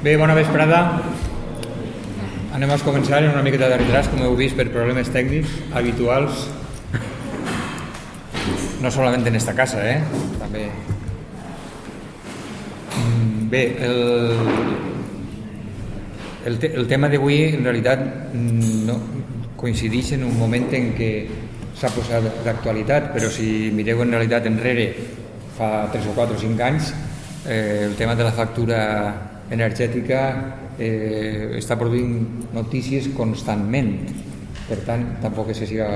Bé, bona vesprada. Anem a començar en una miqueta de retras, com heu vist, per problemes tècnics habituals. No solament en esta casa, eh? També. Mm, Bé, el, el, te, el tema d'avui en realitat mm, no, coincideix en un moment en què s'ha posat d'actualitat, però si mireu en realitat enrere fa 3 o 4 o 5 anys, eh, el tema de la factura energètica eh, està produint notícies constantment. Per tant, tampoc és que siga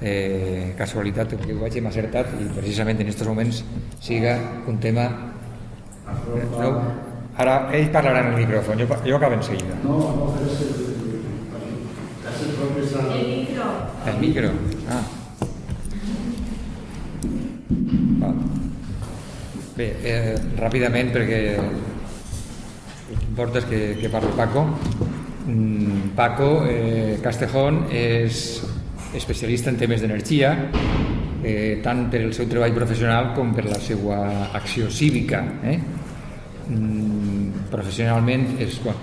eh, casualitat que ho hàgim acertat i precisament en aquests moments siga un tema... No, ara ell parlarà en el micròfon, jo, jo acabo en seguida. No, no, el micro. El micro? Ah. Bé, eh, ràpidament, perquè el que que, parli Paco. Mm, Paco eh, Castejón és especialista en temes d'energia, eh, tant per el seu treball professional com per la seva acció cívica. Eh? Mm, professionalment és, bueno,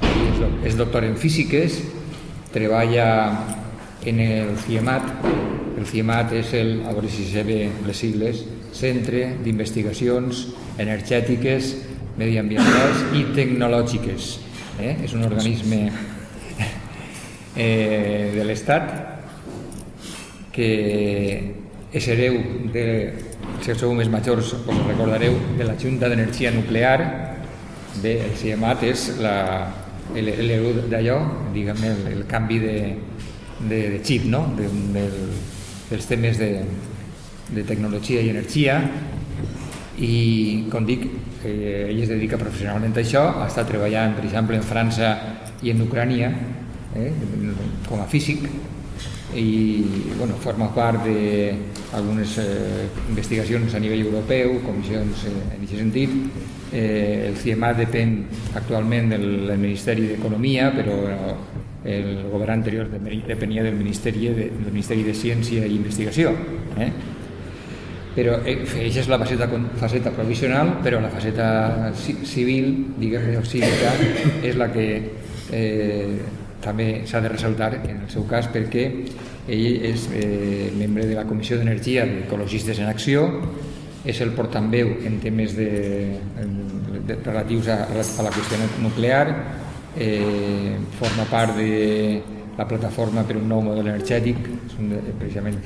és doctor en físiques, treballa en el CIEMAT, el CIEMAT és el, a veure si se ve les sigles, Centre d'Investigacions Energètiques, Mediambientals i Tecnològiques. Eh? És un organisme eh, de l'Estat que és hereu de, si sou més majors us recordareu de la Junta d'Energia Nuclear bé, el CIEMAT és l'hereu d'allò diguem el, el canvi de, de, de xip no? de, del, dels temes de, de tecnologia i energia i com dic eh, ell es dedica professionalment a això estat treballant per exemple en França i en Ucrània eh, com a físic i bueno, forma part d'algunes eh, investigacions a nivell europeu, comissions eh, en aquest sentit. Eh, el CIEMAT depèn actualment del, Ministeri d'Economia, però el govern anterior de- depenia del Ministeri de, del Ministeri de Ciència i Investigació. Eh? Però eh, això és la faceta, faceta provisional, però la faceta ci- civil, diguem-ne, o cívica, és la que eh, també s'ha de ressaltar en el seu cas perquè ell és eh, membre de la Comissió d'Energia d'Ecologistes en Acció, és el portaveu en temes de, de, relatius a, a la qüestió nuclear, eh, forma part de la plataforma per un nou model energètic, és un, precisament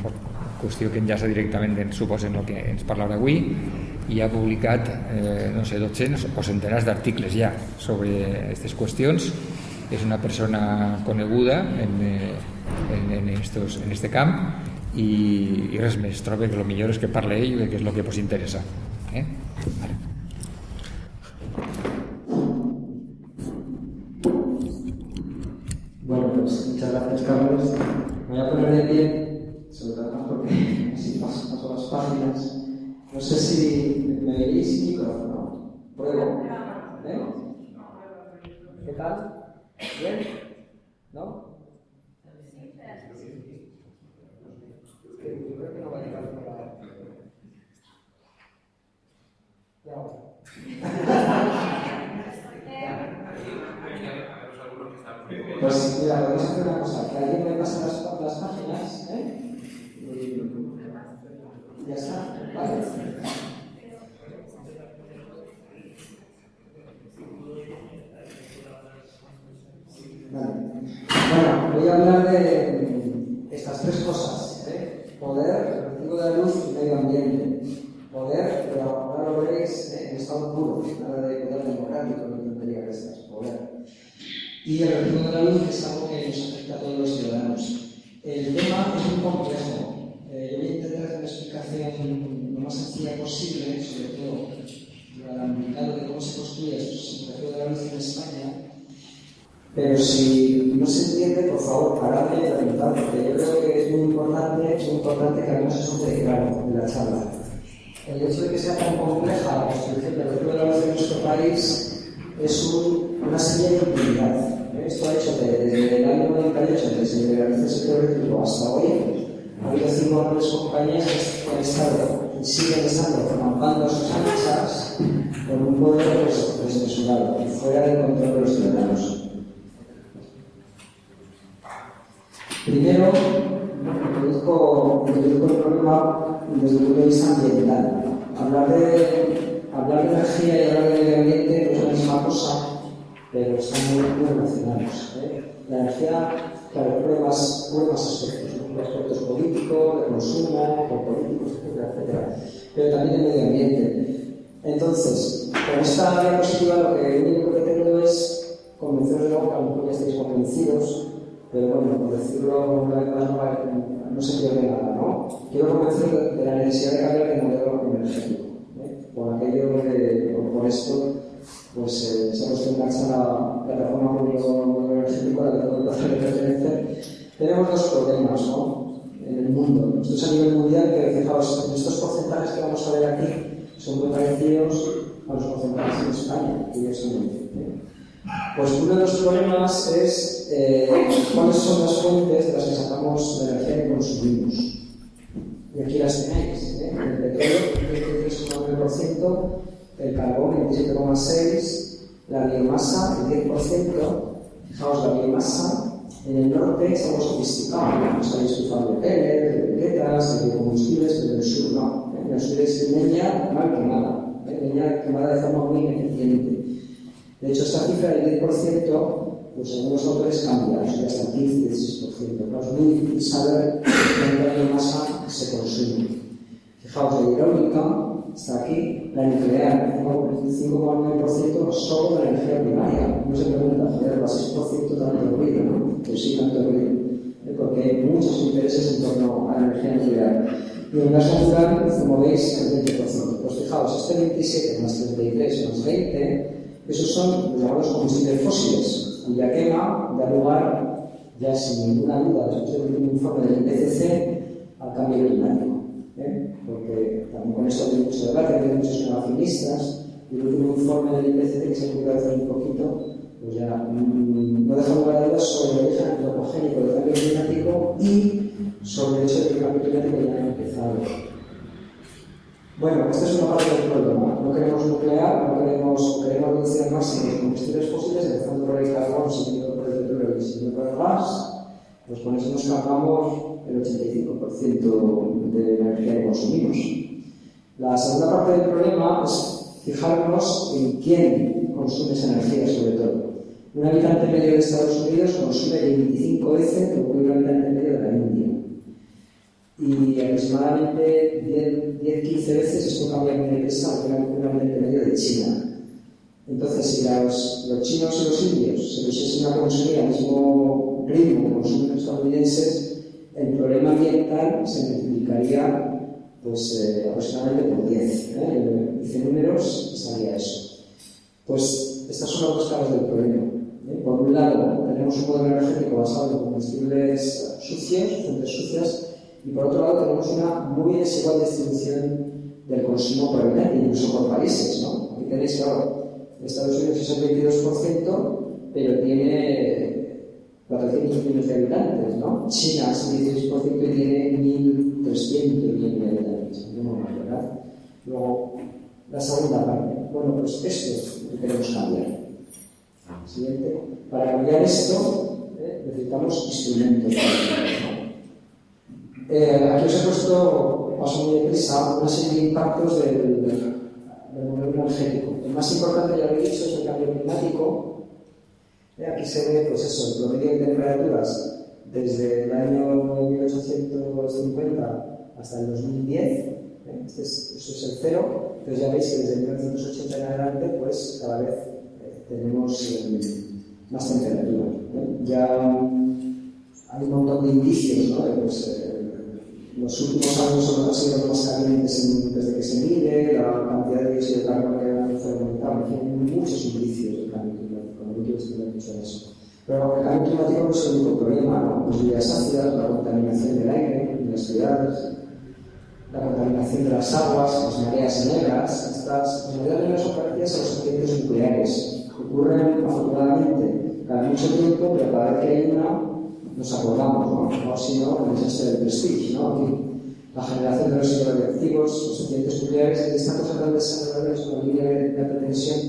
qüestió que enllaça directament, en, suposo, en el que ens parlarà avui, i ha publicat, eh, no sé, 200 o centenars d'articles ja sobre aquestes qüestions. És una persona coneguda en, eh, en, en, estos, en este camp i, i res més, trobo que el millor és que parle ell, que és el que vos interessa. Eh? A. Pues mira, podemos hacer una cosa, que alguien me pase las, páginas, ¿eh? Ya está. Vale. Bueno, voy a hablar de estas tres cosas, ¿eh? Poder, recibo de la luz y medio ambiente. Poder, pero ahora lo veréis puro, nada de poder democrático, no tendría que poder y el recibo de la luz es algo que nos afecta a todos los ciudadanos. El tema es muy complejo. Eh, yo voy a intentar hacer una explicación lo más sencilla posible, sobre todo lo alambicado de cómo se construye el recibo de la luz en España. Pero si no se entiende, por favor, paradme y preguntad, porque yo creo que es muy importante, muy importante que hagamos eso de claro en la charla. El hecho de que sea tan compleja la construcción del de la luz en nuestro país es un- una señal de impunidad. Esto ha hecho que desde el año 98, desde que se legalizó el sector eléctrico hasta hoy, ha habido cinco grandes compañías que han estado siguen estando formando sus anchas con un poder pues, desmesurado y fuera del control de los ciudadanos. Primero, introduzco, introduzco el problema desde el punto de vista ambiental. Hablar de, hablar de energía y hablar de medio ambiente no es la misma cosa, pero están muy, relacionados. ¿eh? La energía, claro, cubre más aspectos, ¿no? aspectos políticos, de consumo, políticos, etcétera, etcétera, pero también el medio ambiente. Entonces, con esta diapositiva lo que único que pretendo es convenceros de que a lo ya estáis convencidos, pero bueno, por decirlo una vez más, no, se pierde nada, ¿no? Quiero convencer de, la necesidad de cambiar de modelo energético. ¿eh? Por aquello por, por esto, pues eh, se ha puesto en marcha la plataforma público energético a la que todo el pertenece. Tenemos dos problemas, ¿no? En el mundo. Esto es a nivel mundial, que fijaos, estos porcentajes que vamos a ver aquí son muy parecidos a los porcentajes en España, curiosamente. Pues uno dos problemas es eh, cuáles son as fuentes das que sacamos la energía que consumimos. Y aquí las tenéis, ¿eh? el petróleo, el 33,9%, el carbón, el 17,6%, la biomasa, el 10%, fijaos la biomasa, en el norte estamos sofisticados, sabéis usar de pellet, de briquetas, de biocombustibles, pero en el sur no. ¿eh? En el sur es leña mal quemada, ¿eh? leña quemada de forma muy ineficiente. De hecho, esta cifra del 10%, pues según los autores cambia, o sea, hasta 15, 16%. Pero es muy difícil saber cuánta biomasa se consume. Fijaos, la hidráulica está aquí, la nuclear, 5,9% solo de la energía primaria. No se pregunta, joder, el 6% tanto ruido, ¿no? Pues sí, tanto ruido. Porque hay muchos intereses en torno a la energía nuclear. Y en gas natural, como veis, el 20%. Pues fijaos, este 27 más 33 más 20 esos son los llamados combustibles fósiles, cuya quema da lugar, ya sin ninguna duda, después del último informe del IPCC, al cambio climático. ¿eh? Porque también con esto hay mucho debate, hay muchos negacionistas, y el último informe del IPCC, que se ha publicado hace un poquito, pues ya mmm, no deja lugar a dudas sobre el origen antropogénico del cambio climático y sobre el hecho de que el cambio climático ya ha empezado. Bueno, esta es una parte del problema. No queremos nuclear, no queremos, queremos reducir al máximo los combustibles fósiles, empezando por el carbón, siguiendo por el petróleo y siguiendo por el gas, pues con eso nos cargamos el 85% de la energía que consumimos. La segunda parte del problema es fijarnos en quién consume esa energía, sobre todo. Un habitante medio de Estados Unidos consume 25 veces lo que un habitante medio de la India y aproximadamente 10-15 veces esto cambia muy deprisa un ambiente medio de China. Entonces, si los, los, chinos y los indios se pusiesen a consumir al mismo ritmo que consumen los estadounidenses, el problema ambiental se multiplicaría pues, eh, aproximadamente por 10. ¿eh? Dice números y salía eso. Pues estas son las dos caras del problema. ¿eh? Por un lado, tenemos un modelo energético basado en combustibles sucios, fuentes sucias, y por otro lado tenemos una muy desigual distribución del consumo por habitante, incluso por países. ¿no? Aquí tenéis, claro, Estados Unidos es el 22%, pero tiene 400 millones de habitantes. ¿no? China es el 16% y tiene 1.300 millones de habitantes. Más, ¿verdad? Luego, la segunda parte. Bueno, pues esto es lo que queremos cambiar. Siguiente. Para cambiar esto, eh, necesitamos instrumentos. Eh, aquí os he puesto, paso muy deprisa, una serie de impactos del, del modelo energético. El más importante, ya lo he dicho, es el cambio climático. Eh, aquí se ve, pues eso, el promedio de temperaturas desde el año 1850 hasta el 2010. ¿eh? Este es, eso es el cero. Entonces ya veis que desde 1980 en adelante, pues cada vez eh, tenemos eh, más temperatura. ¿eh? Ya hay un montón de indicios, ¿no? De, pues, eh, los últimos años son los sido más calientes desde que se mide, la cantidad de dióxido de carbono que ha aumentado, hay muchos indicios del cambio climático, no quiero estudiar mucho en eso. Pero el cambio climático no es el único problema, ¿no? Las lluvias ácidas, la contaminación del aire en las ciudades, la contaminación de las aguas, las mareas negras, estas mareas negras son parecidas a los accidentes nucleares. Ocurren afortunadamente cada mucho tiempo, pero cada vez que hay una nos acordamos, ¿no? O si no, el desastre del Prestige, ¿no? La generación de residuos radioactivos, los accidentes nucleares, están cosas tan desagradables como la línea de alta tensión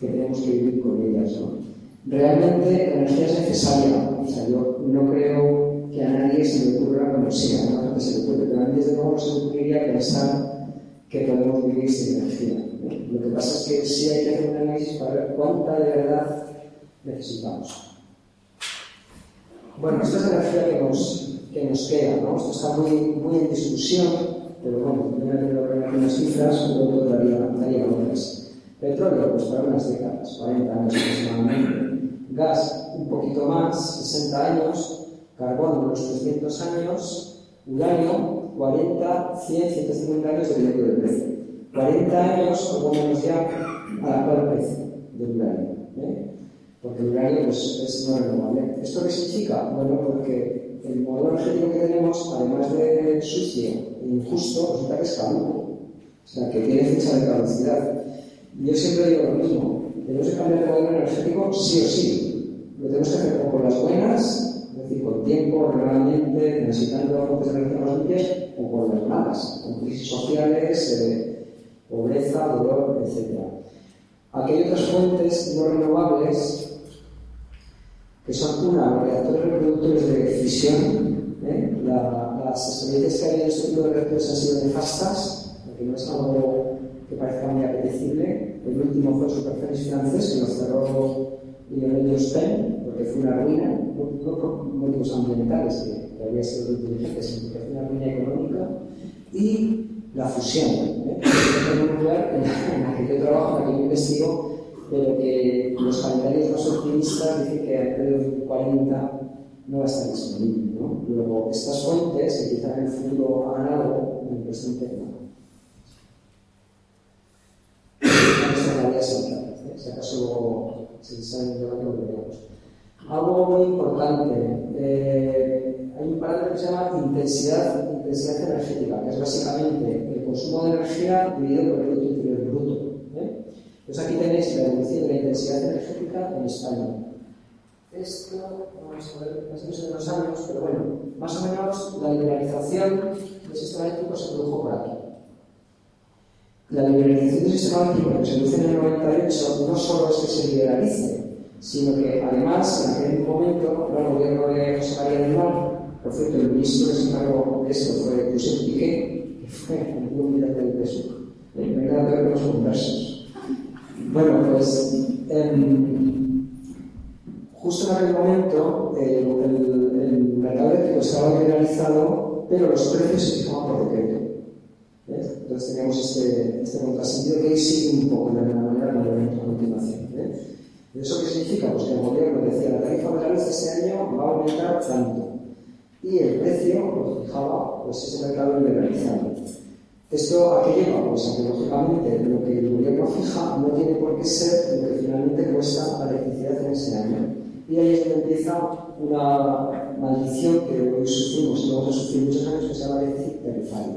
que tenemos que vivir con ellas. ¿no? Realmente la energía es necesaria. O sea, yo no creo que a nadie se le ocurra, bueno, sí, a la gente se le ocurre, pero a mí desde luego no se me ocurriría pensar que podemos vivir sin energía. Lo que pasa es que sí hay que hacer un análisis para ver cuánta de verdad necesitamos. Bueno, esta es la energía que nos, que nos queda, ¿no? Esto está muy, muy en discusión, pero bueno, yo me tenido que unas cifras, luego daría, daría otras. Petróleo, pues para unas décadas, 40 años aproximadamente. Gas, un poquito más, 60 años. Carbón, unos 300 años. Uranio, 40, 100, 150 años dependiendo del precio. 40 años, o menos ya, a la actual precio del uranio. ¿eh? Porque el uranio pues, es no renovable. ¿Esto qué significa? Bueno, porque el modelo energético que tenemos, además de sucio e injusto, resulta que es caduco. O sea, que tiene fecha de caducidad. Yo siempre digo lo mismo, tenemos que cambiar de modelo energético sí o sí. Lo tenemos que hacer con las buenas, es decir, con tiempo, realmente, necesitando fuentes de energía más limpias, o con las malas, con crisis sociales, eh, pobreza, dolor, etc. Aquí hay otras fuentes no renovables, que son una, los reactores reproductores de fisión. ¿eh? La, las experiencias que hay en este tipo de reactores han sido nefastas, porque no es algo que parezca muy apetecible. El último fue Superfénix francés, que lo cerró Lionel Jospin, porque fue una ruina, no, por motivos ambientales, que, que había sido inteligente, sino porque fue una ruina económica. Y la fusión, ¿eh? en un lugar en el que yo trabajo, en el que yo investigo, pero que los calendarios más optimistas dicen que alrededor de 40 no va a estar disponible. ¿no? Luego, estas fuentes, que quizá en el futuro hagan algo, en el presente no. si acaso se sale de lo veremos. Algo muy importante, eh, hay un parámetro que se llama intensidad, intensidad energética, que es básicamente el consumo de energía dividido por el Producto. ¿eh? Entonces aquí tenéis la evolución de la intensidad energética en España. Esto, vamos a ver, más o menos en los años, pero bueno, más o menos la liberalización del sistema eléctrico se produjo por aquí. La liberalización del sistema eléctrico que se produce en el 98 no solo es que se liberalice, sino que además en aquel momento el gobierno de José María Mar, por cierto, el ministro que se encargó de esto fue José Piqué, que fue el militante del PSUV. Me encanta ver los conversos. Bueno, pues em, justo en aquel momento el, el, mercado eléctrico estaba liberalizado, pero los precios se fijaban por decreto. Entonces tenemos este, este contrasentido que hoy sigue un poco de alguna manera con el a continuación. ¿eh? ¿Eso qué significa? Pues que el gobierno decía la tarifa de la luz este año va a aumentar tanto y el precio lo fijaba pues ese mercado liberalizado. ¿Esto a qué lleva? Pues a que lógicamente lo que el gobierno fija no tiene por qué ser lo que finalmente cuesta la electricidad en ese año. Y ahí es donde empieza una maldición que hoy sufrimos y vamos a sufrir muchos años que se llama déficit tarifario.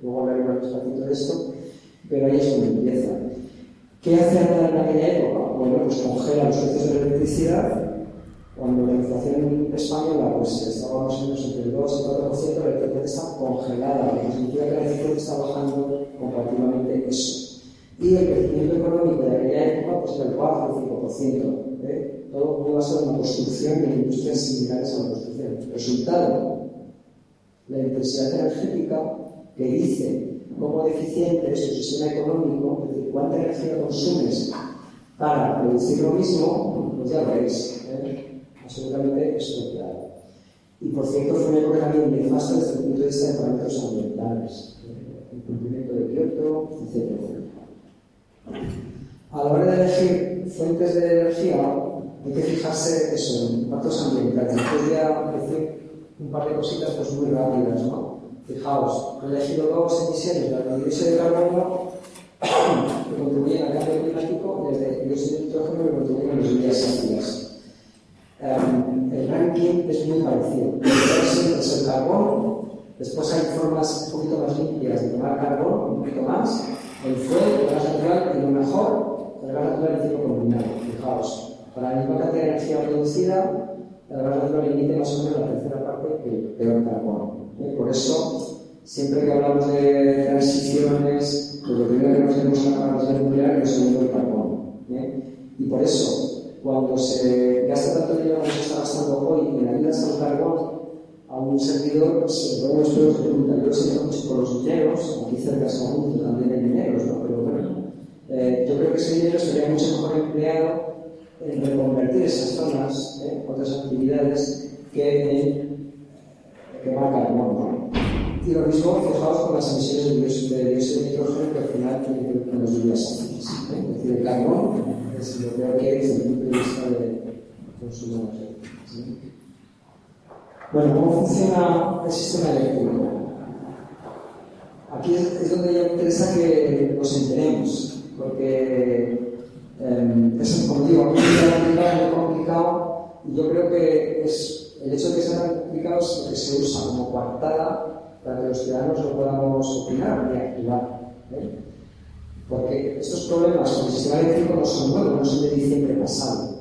Luego hablaré más despacito de esto, pero ahí es donde empieza. ¿Qué hace Aznar en aquella época? Bueno, pues congela los precios de la electricidad. Cuando la inflación española pues, estaba más o menos entre el 2 y el 4%, la electricidad está congelada, lo que significa que la electricidad está bajando comparativamente eso. Y el crecimiento económico de aquella época pues, era el 4 o el 5%. ¿eh? Todo muy basado en la construcción de industrias similares a la construcción. Resultado, la intensidad energética que dice cómo deficiente es tu sistema económico, es decir, cuánta energía consumes para producir lo mismo, pues ya veréis, ¿eh? Absolutamente estropeado. Y por cierto, fue una época también nefasta desde el punto de vista de parámetros ambientales, ¿eh? el cumplimiento de Kioto, etc. A la hora de elegir fuentes de energía, hay que fijarse eso, en impactos ambientales. Yo voy a decir un par de cositas pues, muy rápidas, ¿no? Fijaos, he elegido dos emisiones de la dióxido de carbono que contribuyen al cambio climático desde el dióxido de nitrógeno que contribuyen a los días ácidas. Um, el ranking es muy parecido. Es el carbón, después hay formas un poquito más limpias de tomar carbón, un poquito más, el fuego, el gas natural y lo mejor, el gas natural y el ciclo combinado. Fijaos, para la misma cantidad de energía producida, el gas natural emite más o menos la tercera parte que el carbono. ¿eh? Por eso siempre que hablamos de transiciones, pues lo primero que nos tenemos que hablar es nuclear segundo el carbón. ¿eh? Y por eso, cuando se gasta tanto dinero como se está gastando hoy en ayudas al carbón, a un servidor se le ponen los lo siento mucho por los mineros, aquí cerca de Sagunto también hay mineros, ¿no? pero bueno, eh, yo creo que ese dinero sería mucho mejor empleado en reconvertir esas zonas, ¿eh? otras actividades, que en quemar carbón. ¿no? Y lo mismo, fijaos con las emisiones de dióxido de, de nitrógeno que al final tienen que ver con las lluvias ácidas. ¿eh? Es decir, el carbón es lo que hay desde el punto de vista de consumo energético. ¿sí? Bueno, ¿cómo funciona el sistema eléctrico? Aquí es, donde ya me interesa que nos enteremos, porque eh, es, como digo, es muy complicado y yo creo que es, el hecho de que sean complicados es lo que se usa como coartada para que los ciudadanos no podamos opinar ni activar. ¿eh? Porque estos problemas el sistema eléctrico no son nuevos, no son de diciembre pasado.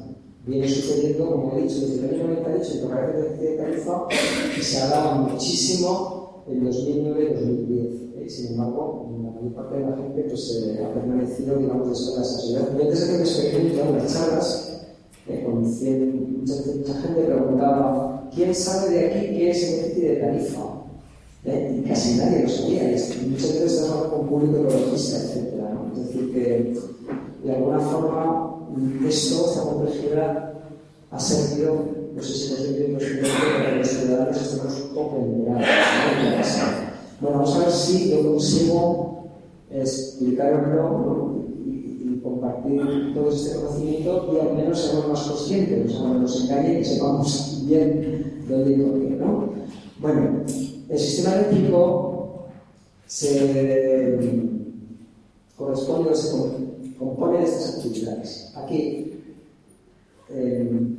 Viene sucediendo, como he dicho, desde el año 98 en el de tarifa y se ha dado muchísimo en 2009-2010. ¿eh? Sin embargo, la mayor parte de la gente pues, eh, ha permanecido, digamos, de espaldas a Yo antes de que me experimento en las charlas, eh, con mucha, mucha, gente preguntaba, ¿quién sabe de aquí qué es el déficit de tarifa? ¿Eh? Y casi nadie lo sabía. Y muchas veces estamos con público ecologista, etc. ¿no? Es decir, que de alguna forma esto, esta complejidad, ha servido, no sé si hemos vivido para que los ciudadanos estemos un poco enterados. Bueno, vamos a ver si yo consigo explicarlo ¿no? y, y, compartir todo este conocimiento y al menos seamos más conscientes, o sea, no nos engañen y sepamos bien dónde y por qué, ¿no? Bueno, el sistema eléctrico se corresponde o se compone de estas actividades. Aquí, eh,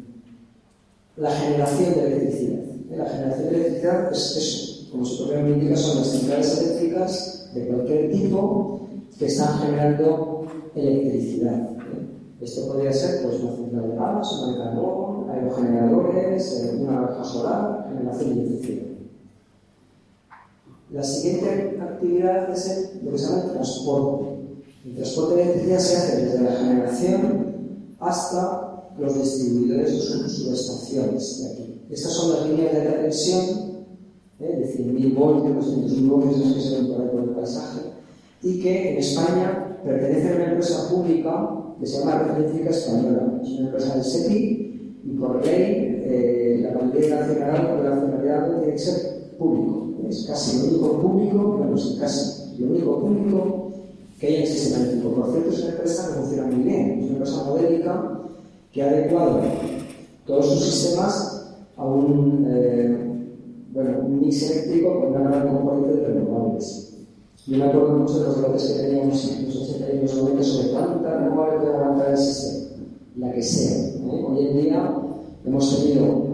la generación de electricidad. La generación de electricidad es eso, como su propio nombre indica, son las centrales eléctricas de cualquier tipo que están generando electricidad. Esto podría ser pues, una central de gas, una de carbón, aerogeneradores, eh, una granja solar, generación de electricidad. La siguiente actividad es lo que se llama el transporte. El transporte de electricidad se hace desde la generación hasta los distribuidores o subestaciones de aquí. Estas son las líneas de alta tensión, ¿eh? de 100.000 voltios, 200.000 voltios, que se ven por ahí por el paisaje, y que en España pertenece a una empresa pública que se llama Red Eléctrica Española. Es una empresa del SEPI y por ley eh, la mayoría nacional de la nacionalidad tiene que ser público. Es casi lo único público, bueno, casi lo único público que hay en el sistema eléctrico. Por cierto, es una empresa que funciona muy bien, es una empresa modélica que ha adecuado todos sus sistemas a un, eh, mix eléctrico con una gran componente de renovables. Yo me acuerdo mucho de los debates que teníamos en los 80 y los 90 sobre cuánta renovable puede aguantar el sistema, la que sea. ¿eh? Hoy en día hemos tenido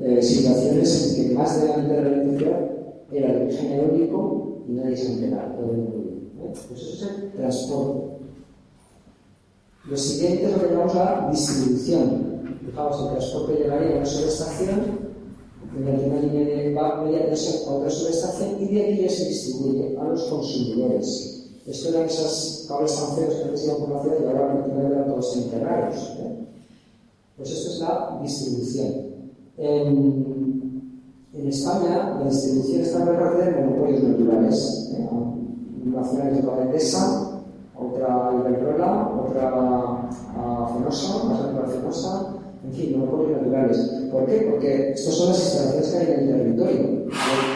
eh, situaciones en que más de la mitad de la electricidad era de origen eólico y nadie se ha enterado, todo el mundo. ¿eh? Pues eso es el transporte. Lo siguiente es lo que llamamos la distribución. Fijaos, el transporte llegaría a una subestación, mediante una línea de media tensión a otra subestación y de aquí ya se distribuye a los consumidores. Esto eran esos cables tan feos que antes por la ciudad y ahora prácticamente eran todos enterrados. ¿eh? Pues esto es la distribución. En España, la distribución está repartida en monopolios naturales. ¿eh? Una es la Endesa, otra Iberdrola, otra a Fenosa, más natural Fenosa, en fin, monopolios naturales. ¿Por qué? Porque estas son las instalaciones que hay en el territorio.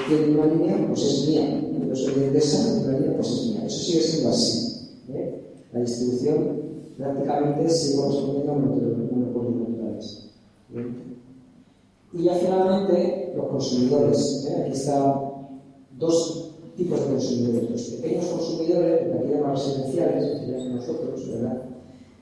Tengo una línea, pues es mía. Yo soy de Endesa, una línea, pues es mía. Eso sigue siendo así. ¿eh? La distribución prácticamente sigue correspondiendo a monopolios naturales. ¿bien? Y ya finalmente, los consumidores. ¿eh? Aquí están dos tipos de consumidores. Los pequeños consumidores, de aquí llamamos residenciales, que seríamos nosotros, ¿verdad?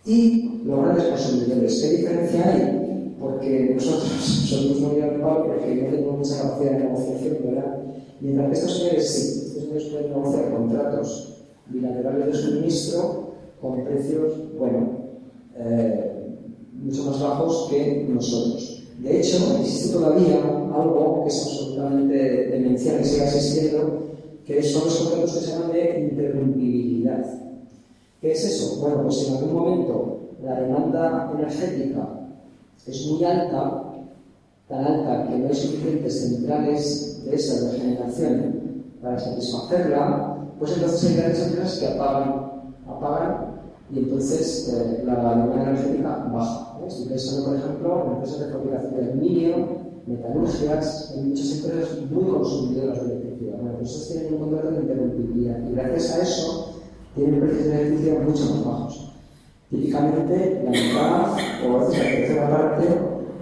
Y los grandes consumidores. ¿Qué diferencia hay? Porque nosotros somos muy paro porque no tenemos mucha capacidad de negociación, ¿verdad? Mientras que estos señores sí, estos señores pueden negociar contratos bilaterales de suministro con precios, bueno, eh, mucho más bajos que nosotros. De hecho, existe todavía algo que es absolutamente demencial, que sigue existiendo, que son los conceptos que se llaman de interrumpibilidad. ¿Qué es eso? Bueno, pues en algún momento la demanda energética es muy alta, tan alta que no hay suficientes centrales de esa regeneración para satisfacerla, pues entonces hay grandes empresas que apagan, apagan y entonces eh, la demanda energética baja. Estoy pensando, por ejemplo, en empresas de fabricación de aluminio, metalurgias, hay muchas empresas muy consumidoras de electricidad. Bueno, pues esas tienen un contrato de interrumpibilidad y gracias a eso tienen precios de electricidad mucho más bajos. Típicamente la mitad o a la tercera parte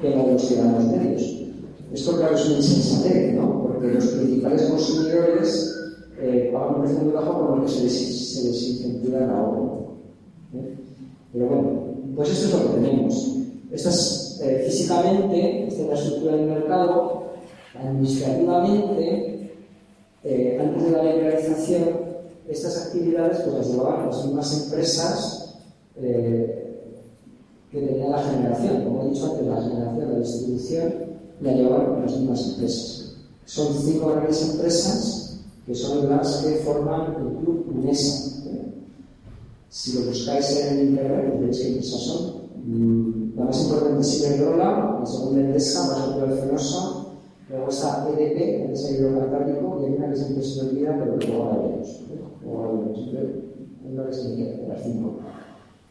que la de los ciudadanos medios. Esto, claro, es una insensatez, ¿no? Porque los principales consumidores eh, pagan un precio muy bajo por lo que se les, se incentiva el ahorro. ¿eh? Pero bueno, pues esto es lo que tenemos. Estas, eh, físicamente, esta es la estructura del mercado, administrativamente, eh, antes de la liberalización, estas actividades pues, las llevaban las mismas empresas eh, que tenían la generación. Como he dicho antes, la generación, la distribución, la llevaban las mismas empresas. Son cinco grandes empresas que son las que forman el club UNESA. Si lo buscáis en internet, veréis qué empresas son. Mm, la más importante es Iberdrola, la segunda Endesa, más otra Fenosa, luego está EDP, Endesa Hidrocarboníco, y hay una que siempre se me olvida, pero luego la veremos. ¿eh? Luego la veremos, es la que se me queda, las cinco.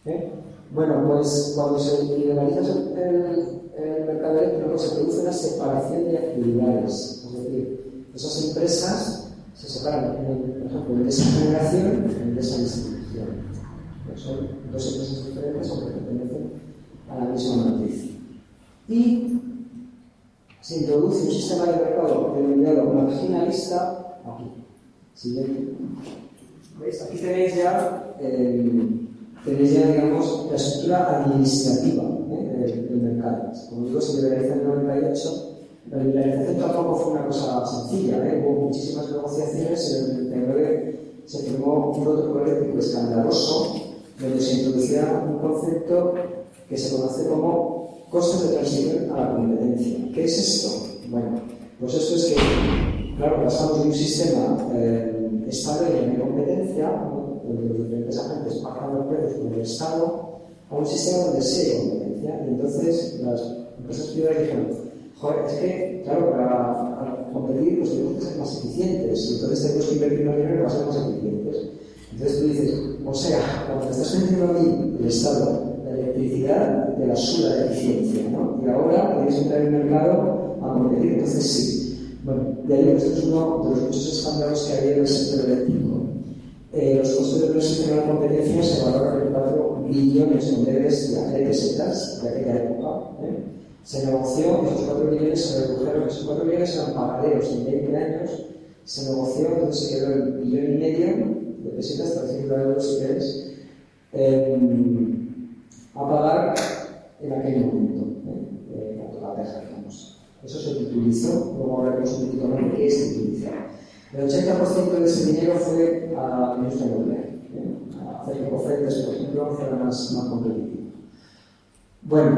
¿Eh? Bueno, pues cuando se liberaliza el, el mercado eléctrico se produce una separación de actividades. Es decir, esas empresas se separan, en, por ejemplo, en esa generación en esa distribución. Son dos empresas diferentes aunque pertenecen a la misma matriz. Y se introduce un sistema de mercado denominado marginalista aquí. Siguiente. ¿Veis? Aquí tenéis ya, eh, tenéis ya digamos, la estructura administrativa ¿eh? del, mercado. Como digo, se liberaliza en el 98. La liberalización tampoco fue una cosa sencilla. ¿eh? Hubo muchísimas negociaciones. En el 99 se firmó un protocolo escandaloso donde se introducía un concepto que se conoce como costes de transición a la competencia. ¿Qué es esto? Bueno, pues esto es que, claro, pasamos de un sistema eh, estable de competencia, donde los diferentes agentes pagan los precios con el Estado, a un sistema donde sí hay competencia. Y entonces las empresas privadas dijeron, joder, es que, claro, para competir pues tenemos que ser más eficientes, entonces tenemos que invertir más dinero para ser más eficientes. Entonces tú dices, o sea, cuando estás vendiendo a mí el Estado la electricidad de la de eficiencia, ¿no? Y ahora que entrar en el mercado a competir, entonces sí. Bueno, ya digo, esto es uno de los muchos escándalos que había en el sector eléctrico. Eh, los costos de transición a la competencia se valoran en 4 billones en dólares de pesetas de aquella época. ¿eh? Se negoció, esos 4 billones se redujeron, esos 4 billones eran pagaderos en 20 años, se negoció, entonces se quedó el billón y medio de pesetas, 300 euros si queréis, eh, a pagar en aquel momento, ¿eh? eh, la teja, digamos. Eso se utilizó, luego hablaremos un poquito más de qué se utilizó. El 80% de ese dinero fue a la industria nuclear, ¿eh? a hacer ecofrentes, por ejemplo, fuera más, más competitivo. Bueno,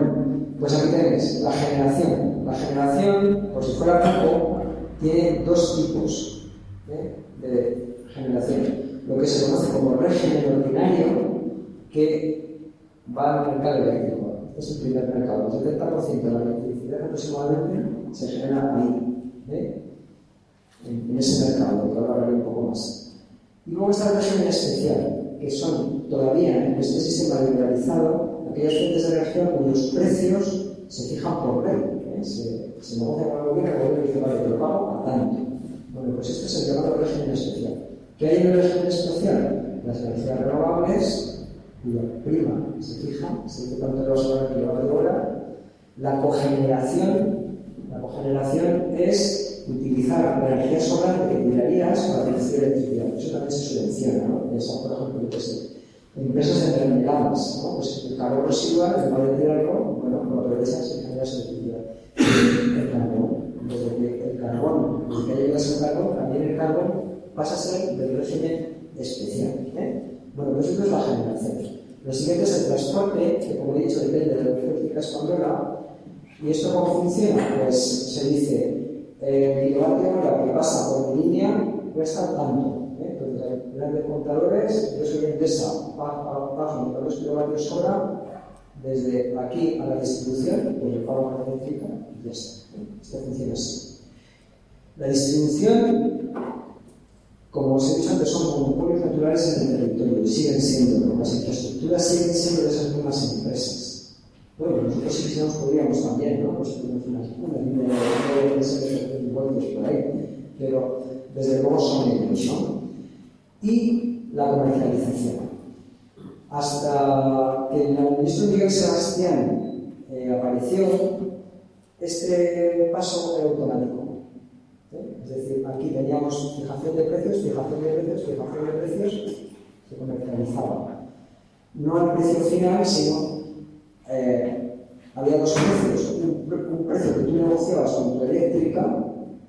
pues aquí tenéis la generación. La generación, por si fuera poco, tiene dos tipos ¿eh? de generación. Lo que se conoce como régimen ordinario, que va al mercado eléctrico. Este es el primer mercado. El 70% de la electricidad aproximadamente se genera ahí, ¿eh? en, ese mercado, que ahora hablaré un poco más. Y luego está el régimen especial, que son todavía en este sistema liberalizado aquellas fuentes de energía cuyos precios se fijan por ley. ¿eh? Se, se negocia con el gobierno, el gobierno dice, vale, te lo pago a tanto. Bueno, pues este es el llamado régimen especial. ¿Qué hay en el régimen especial? Las energías renovables, cuya prima se fija, se dice cuánto le vas a dar kilovatio hora. La cogeneración, la cogeneración es utilizar la energía solar que tirarías para producir electricidad. Eso también se subvenciona, ¿no? Esa, por ejemplo, que sé, empresas de mermeladas, ¿no? Pues el carbón residual, en lugar de tirarlo, bueno, lo aprovechas y generas electricidad. El carbón, desde el carbón, desde que llegas el carbón, también el carbón pasa a ser del régimen especial. ¿eh? Bueno, pues esto es la generación. Lo siguiente es el transporte, que como he dicho depende de la eléctrica española. ¿Y esto cómo funciona? Pues se dice el kilovatio hora que pasa por mi línea, cuesta tanto. ¿eh? Entonces hay grandes contadores, yo soy Endesa, pago, los kilovatios hora, desde aquí a la distribución, pues el pago la eléctrica y ya está. Esto funciona así. La distribución, como he dicho antes, son monopolios naturales en el territorio y siguen siendo, las infraestructuras siguen siendo de esas mismas empresas. Bueno, nosotros si quisiéramos podríamos también, ¿no? Pues tenemos unas, una línea de impuestos por ahí, pero desde luego son ellos, ¿no? Y la comercialización. Hasta que el ministro Miguel Sebastián eh, apareció, este paso era automático. ¿Eh? Es decir, aquí teníamos fijación de precios, fijación de precios, fijación de precios, se comercializaba. No al precio final, sino eh, había dos precios, un, precio que tú negociabas con tu eléctrica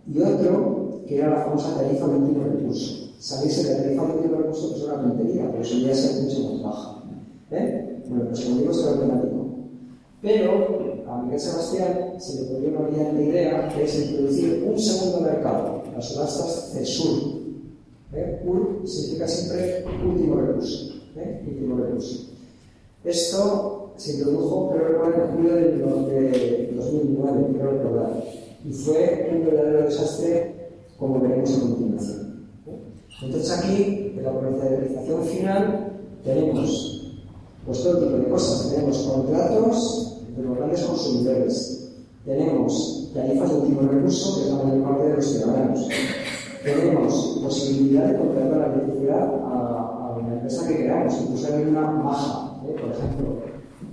y otro que era la famosa tarifa último recurso. Sabéis que la tarifa de último recurso es una tontería, pero ya ser mucho más baja. ¿Eh? Bueno, pues como digo, es automático. Pero Miguel Sebastián se le ocurrió una brillante idea que es introducir un segundo mercado, las subastas CESUR. ¿Eh? UR significa siempre último recurso. ¿Eh? Último recurso. Esto se introdujo, creo en julio de 2009, quiero recordar, y fue un verdadero desastre, como veremos a continuación. Entonces aquí, en la comercialización final, tenemos pues, todo tipo de cosas. Tenemos contratos de los grandes consumidores, tenemos tarifas de último recurso, que es la mayor parte de los ciudadanos, tenemos posibilidad de contratar la electricidad a, a, una empresa que queramos, incluso hay una baja, ¿eh? por ejemplo,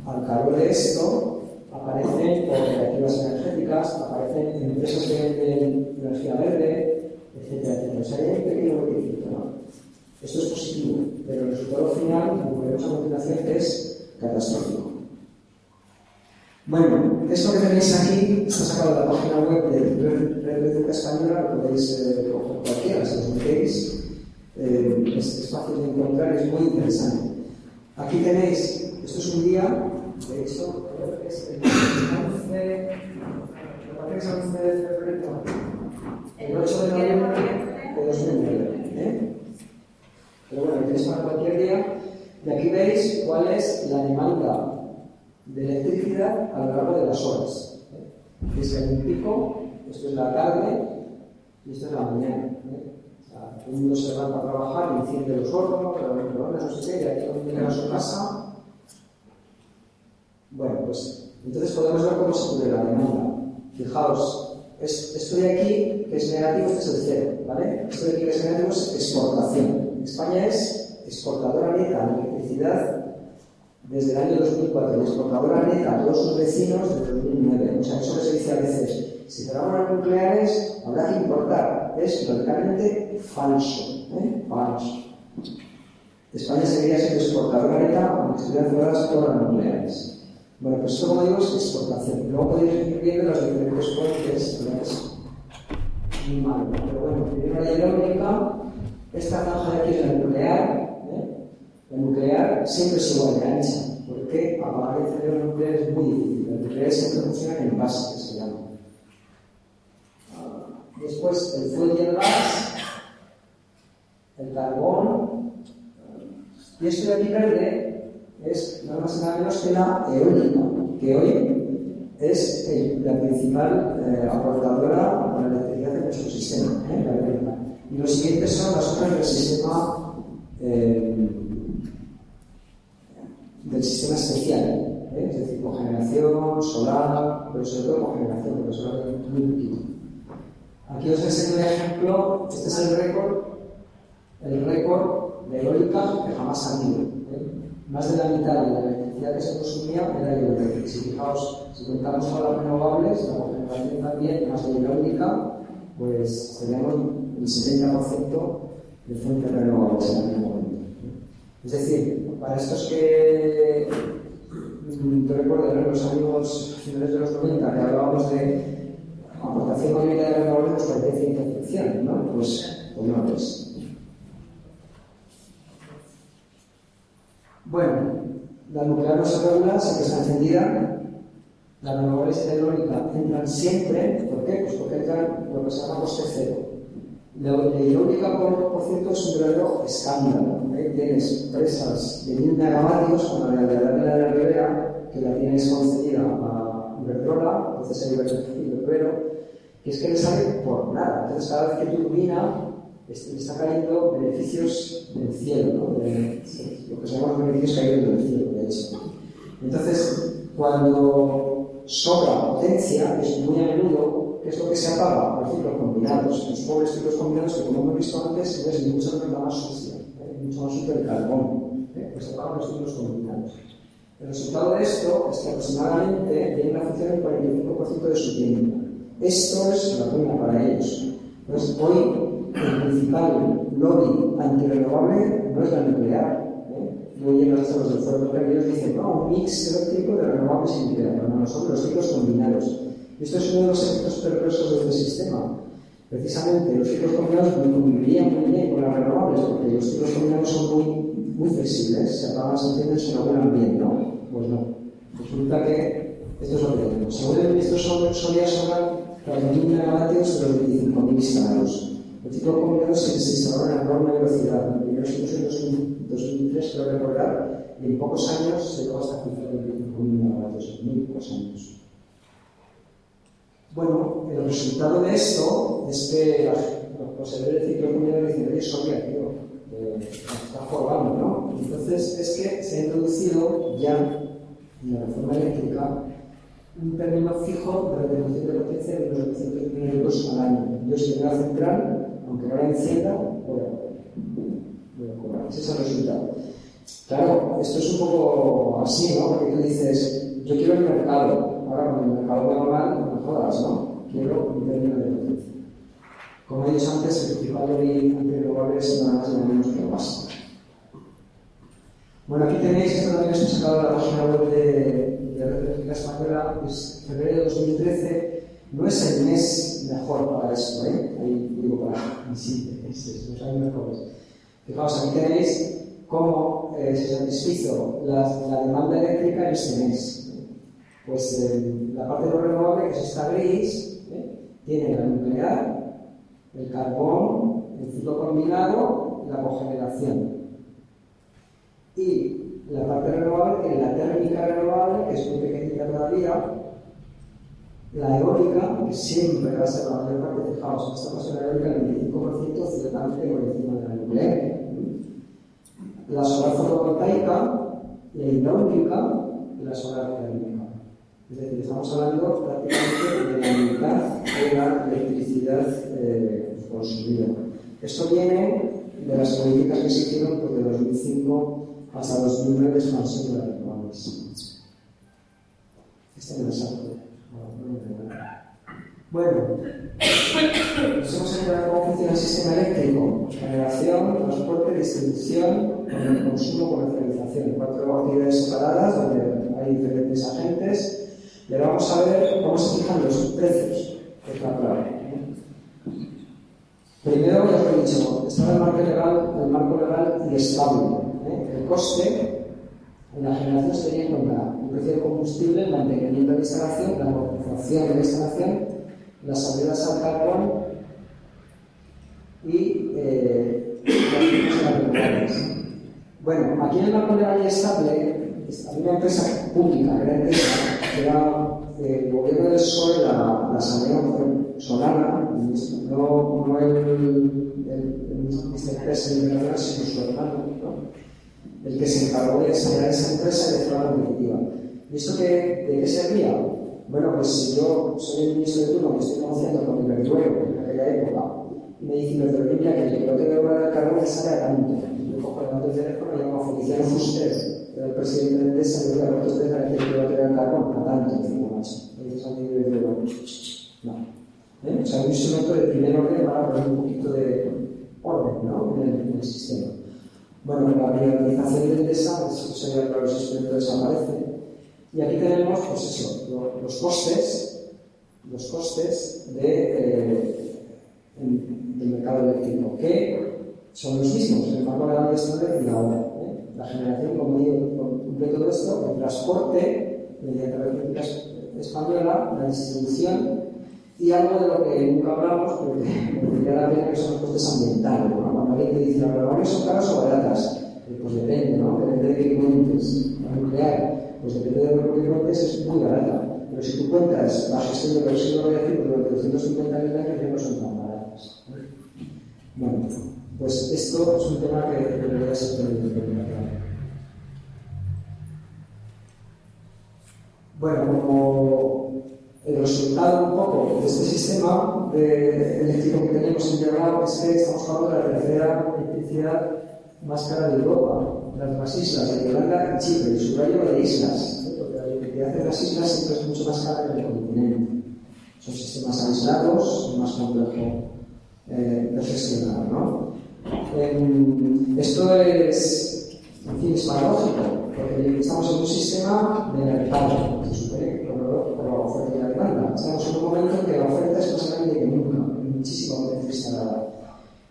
al calor de esto, aparecen cooperativas energéticas, aparecen empresas que venden energía verde, etcétera, etcétera. O sea, hay un pequeño movimiento, ¿no? Esto es positivo, pero el resultado final, como veremos a continuación, es catastrófico. Bueno, esto que tenéis aquí está sacado de la página web de Red Eléctrica Española, lo podéis eh, coger cualquiera, si os metéis. Eh, es, es fácil de encontrar, es muy interesante. Aquí tenéis, esto es un día de hecho, creo que es el 11, me parece que es el 11 de febrero, el 8 de noviembre de 2009. ¿eh? Pero bueno, tenéis para cualquier día. Y aquí veis cuál es la demanda de electricidad a lo largo de las horas. ¿eh? Es el pico, esto es la tarde y esto es la mañana. ¿eh? O sea, todo el mundo se va a trabajar, enciende los hornos, los microondas, no sé qué, y aquí todo el a su casa bueno, pues entonces podemos ver cómo se cubre la demanda. Fijaos, esto de aquí, que es negativo, este es el cero, ¿vale? Esto de aquí que es negativo es exportación. España es exportadora neta de electricidad desde el año 2004 y exportadora neta a todos sus vecinos desde 2009. O sea, eso se dice a veces, si las nucleares habrá que importar. Es radicalmente falso, ¿eh? Falso. España seguiría siendo exportadora neta aunque estuvieran cerradas todas las nucleares. Bueno, pues esto, como digo, es exportación. Luego podéis ir viendo las diferentes fuentes, ¿no? es muy malo. Pero bueno, primero la hidráulica, esta franja de aquí es la nuclear. Nuclear siempre es igual de ancha, porque apagar el cerebro nuclear es muy difícil. La nuclear siempre funciona en base, que se llama. Ah, después, el fuego y el gas, el carbón, y esto de aquí verde es nada más y nada menos que la eólica, que hoy es la principal eh, aportadora para la electricidad de nuestro sistema, ¿eh? la eólica. Y los siguientes son las otras del sistema eh, del sistema especial, ¿eh? es decir, cogeneración, solar, pero sobre todo cogeneración, porque solar es muy útil. Aquí os enseño un ejemplo, este es el récord, el récord de eólica que jamás ha habido más de la mitad de la electricidad que se consumía era hidroeléctrica. Si fijaos, si contamos todas las renovables, la cogeneración también, más de hidráulica, pues tenemos el 70% de fuentes renovables en aquel momento. Es decir, para estos que mm, te recuerdo en los años finales de los 90 que hablábamos de aportación mayoritaria de renovables, parecía ciencia ficción, ¿no? Pues, pues no, pues Bueno, la nuclear no se regula, siempre está encendida. Las renovables eólicas entran siempre, ¿por qué? Pues porque entran lo que se llama coste cero. La hidráulica, por, por, cierto, es un verdadero escándalo. ¿eh? Tienes presas de 1000 megavatios, como la de la de que la tienes concedida a Iberdrola, entonces hay Iberdrola, que es que le sale por nada. Entonces, cada vez que turbina, le está cayendo beneficios del cielo, ¿no? de, lo que se llama beneficios cayendo del cielo, de hecho. Entonces, cuando sobra potencia, es muy a menudo, ¿qué es lo que se apaga? Los ciclos combinados. Los pobres ciclos combinados, que como hemos visto antes, es mucho más sucia, ¿eh? mucho más sucia el carbón. ¿eh? Pues se apagan los ciclos combinados. El resultado de esto es que aproximadamente tienen una función del 45% de su tiempo. Esto es la ruina para ellos. Entonces, hoy el principal lobby antirrenovable no es la nuclear. ¿eh? Muy bien los del fuego nuclear, ellos dicen, no, un mix eléctrico de renovables y nuclear. No, no, son los ciclos combinados. Esto es uno de los efectos perversos de este sistema. Precisamente los ciclos combinados convivirían muy bien con las renovables, porque los ciclos combinados son muy, muy flexibles, se apagan, se encienden, se regulan bien, ¿no? Pues no. Resulta que esto es lo que tenemos. Según el ministro Soria sobran 4.000 megavatios de los 25.000 instalados. El ciclo combinado se, se instauró a enorme velocidad. En primeros años en 2003, creo recordar, y en pocos años se llegó hasta cifra de 25.000 megavatios, en muy pocos años. Bueno, el resultado de esto es que los poseedores del ciclo combinado dicen, oye, Soria, tío, eh, está jugando, ¿no? Entonces es que se ha introducido ya en la reforma eléctrica un término fijo de retención de potencia de unos 200 euros al año. Yo si la central, aunque no la encienda, voy a cobrar. Ese es el resultado. Claro, esto es un poco así, ¿no? Porque tú dices, yo quiero el mercado. Ahora, cuando el mercado me no. Quiero un término de potencia. Como he dicho antes, el principal lobby antirrenovable es nada más y nada menos que lo básico. Bueno, aquí tenéis, esto también está sacado de la página web de, Red Eléctrica Española, pues febrero de 2013, no es el mes mejor para esto, ¿eh? Ahí digo para sí, es, los años mejores. Fijaos, aquí tenéis cómo eh, se satisfizo la, la, demanda eléctrica en este mes. Pues eh, la parte no renovable, que es esta gris, ¿eh? tiene la nuclear, el carbón, el ciclo combinado y la cogeneración. Y la parte renovable tiene la térmica renovable, que es muy pequeñita todavía, la eólica, que siempre va a ser la mayor parte, fijaos, esta ocasión la eólica el 25% ciertamente por encima de la nuclear. La solar fotovoltaica, la hidráulica y la solar térmica. Es decir, estamos hablando prácticamente de la mitad de la electricidad eh, consumida. Esto viene de las políticas que se hicieron desde 2005 hasta 2009 de expansión de las renovables. Este. Bueno, nos hemos enterado cómo funciona el sistema eléctrico: generación, transporte, distribución, consumo, comercialización. Cuatro actividades separadas donde hay diferentes agentes. Y ahora vamos a ver cómo se fijan los precios, que es la. Primero, ya os he dicho, está el marco legal, el marco legal y estable. ¿eh? El coste en la generación se tenía en cuenta el precio del combustible, el mantenimiento de la instalación, la amortización de la instalación, las salidas al carbón y eh, las renovables. Bueno, aquí en el marco legal y estable había una empresa pública, era empresa, era el gobierno del PSOE, la, la Asamblea Solana, no, no el, el, el, empresa internacional, sino su hermano, ¿no? el que se encargó de desarrollar esa empresa de forma competitiva. ¿Y esto qué, de qué servía? Bueno, pues si yo soy el ministro de turno que estoy conociendo con mi verduero en aquella época, y me dice, pero mira, que yo creo que debo dar carbón que sale a tanto. Yo cojo el teléfono y llamo a Feliciano Fuster, era el presidente de Endesa, y digo, ¿cuánto usted parece que va a tener carbón? A tanto. Y dices a mí, digo, no. ¿Eh? O sea, un instrumento de primer orden para poner un poquito de orden ¿no? en, el, en sistema. Bueno, la privatización de Endesa, eso sería que los instrumentos desaparecen. Y aquí tenemos, pues eso, lo, los costes, los costes eh, en, del mercado eléctrico, que son los mismos, el marco de y la hora. ¿Eh? La generación, como digo, cumple todo esto, el transporte, mediante la República Española, la distribución Y algo de lo que nunca hablamos, porque me da la pena que son los costes ambientales. ¿no? Cuando alguien te dice, ¿las renovables son caras o baratas? Eh, pues depende, ¿no? Depende de qué cuentes. La nuclear, pues depende de lo que cuentes, es muy barata. Pero si tú cuentas la gestión de residuos radiactivos durante 250 mil años, ya no son tan baratas. Bueno, pues esto es un tema que ser claro. Bueno, como el resultado un poco de este sistema de eléctrico que tenemos integrado es que estamos hablando de la tercera electricidad más cara de Europa, las más islas de Irlanda y Chipre, y subrayo de islas, ¿eh? porque la electricidad de las islas siempre es mucho más cara que el continente. Son sistemas aislados, más complejo eh, de gestionar, ¿no? Esto es, en fin, es paradójico, porque estamos en un sistema de mercado, por la oferta y la demanda. Estamos en un momento en que la oferta es más grande que nunca, potencia instalada.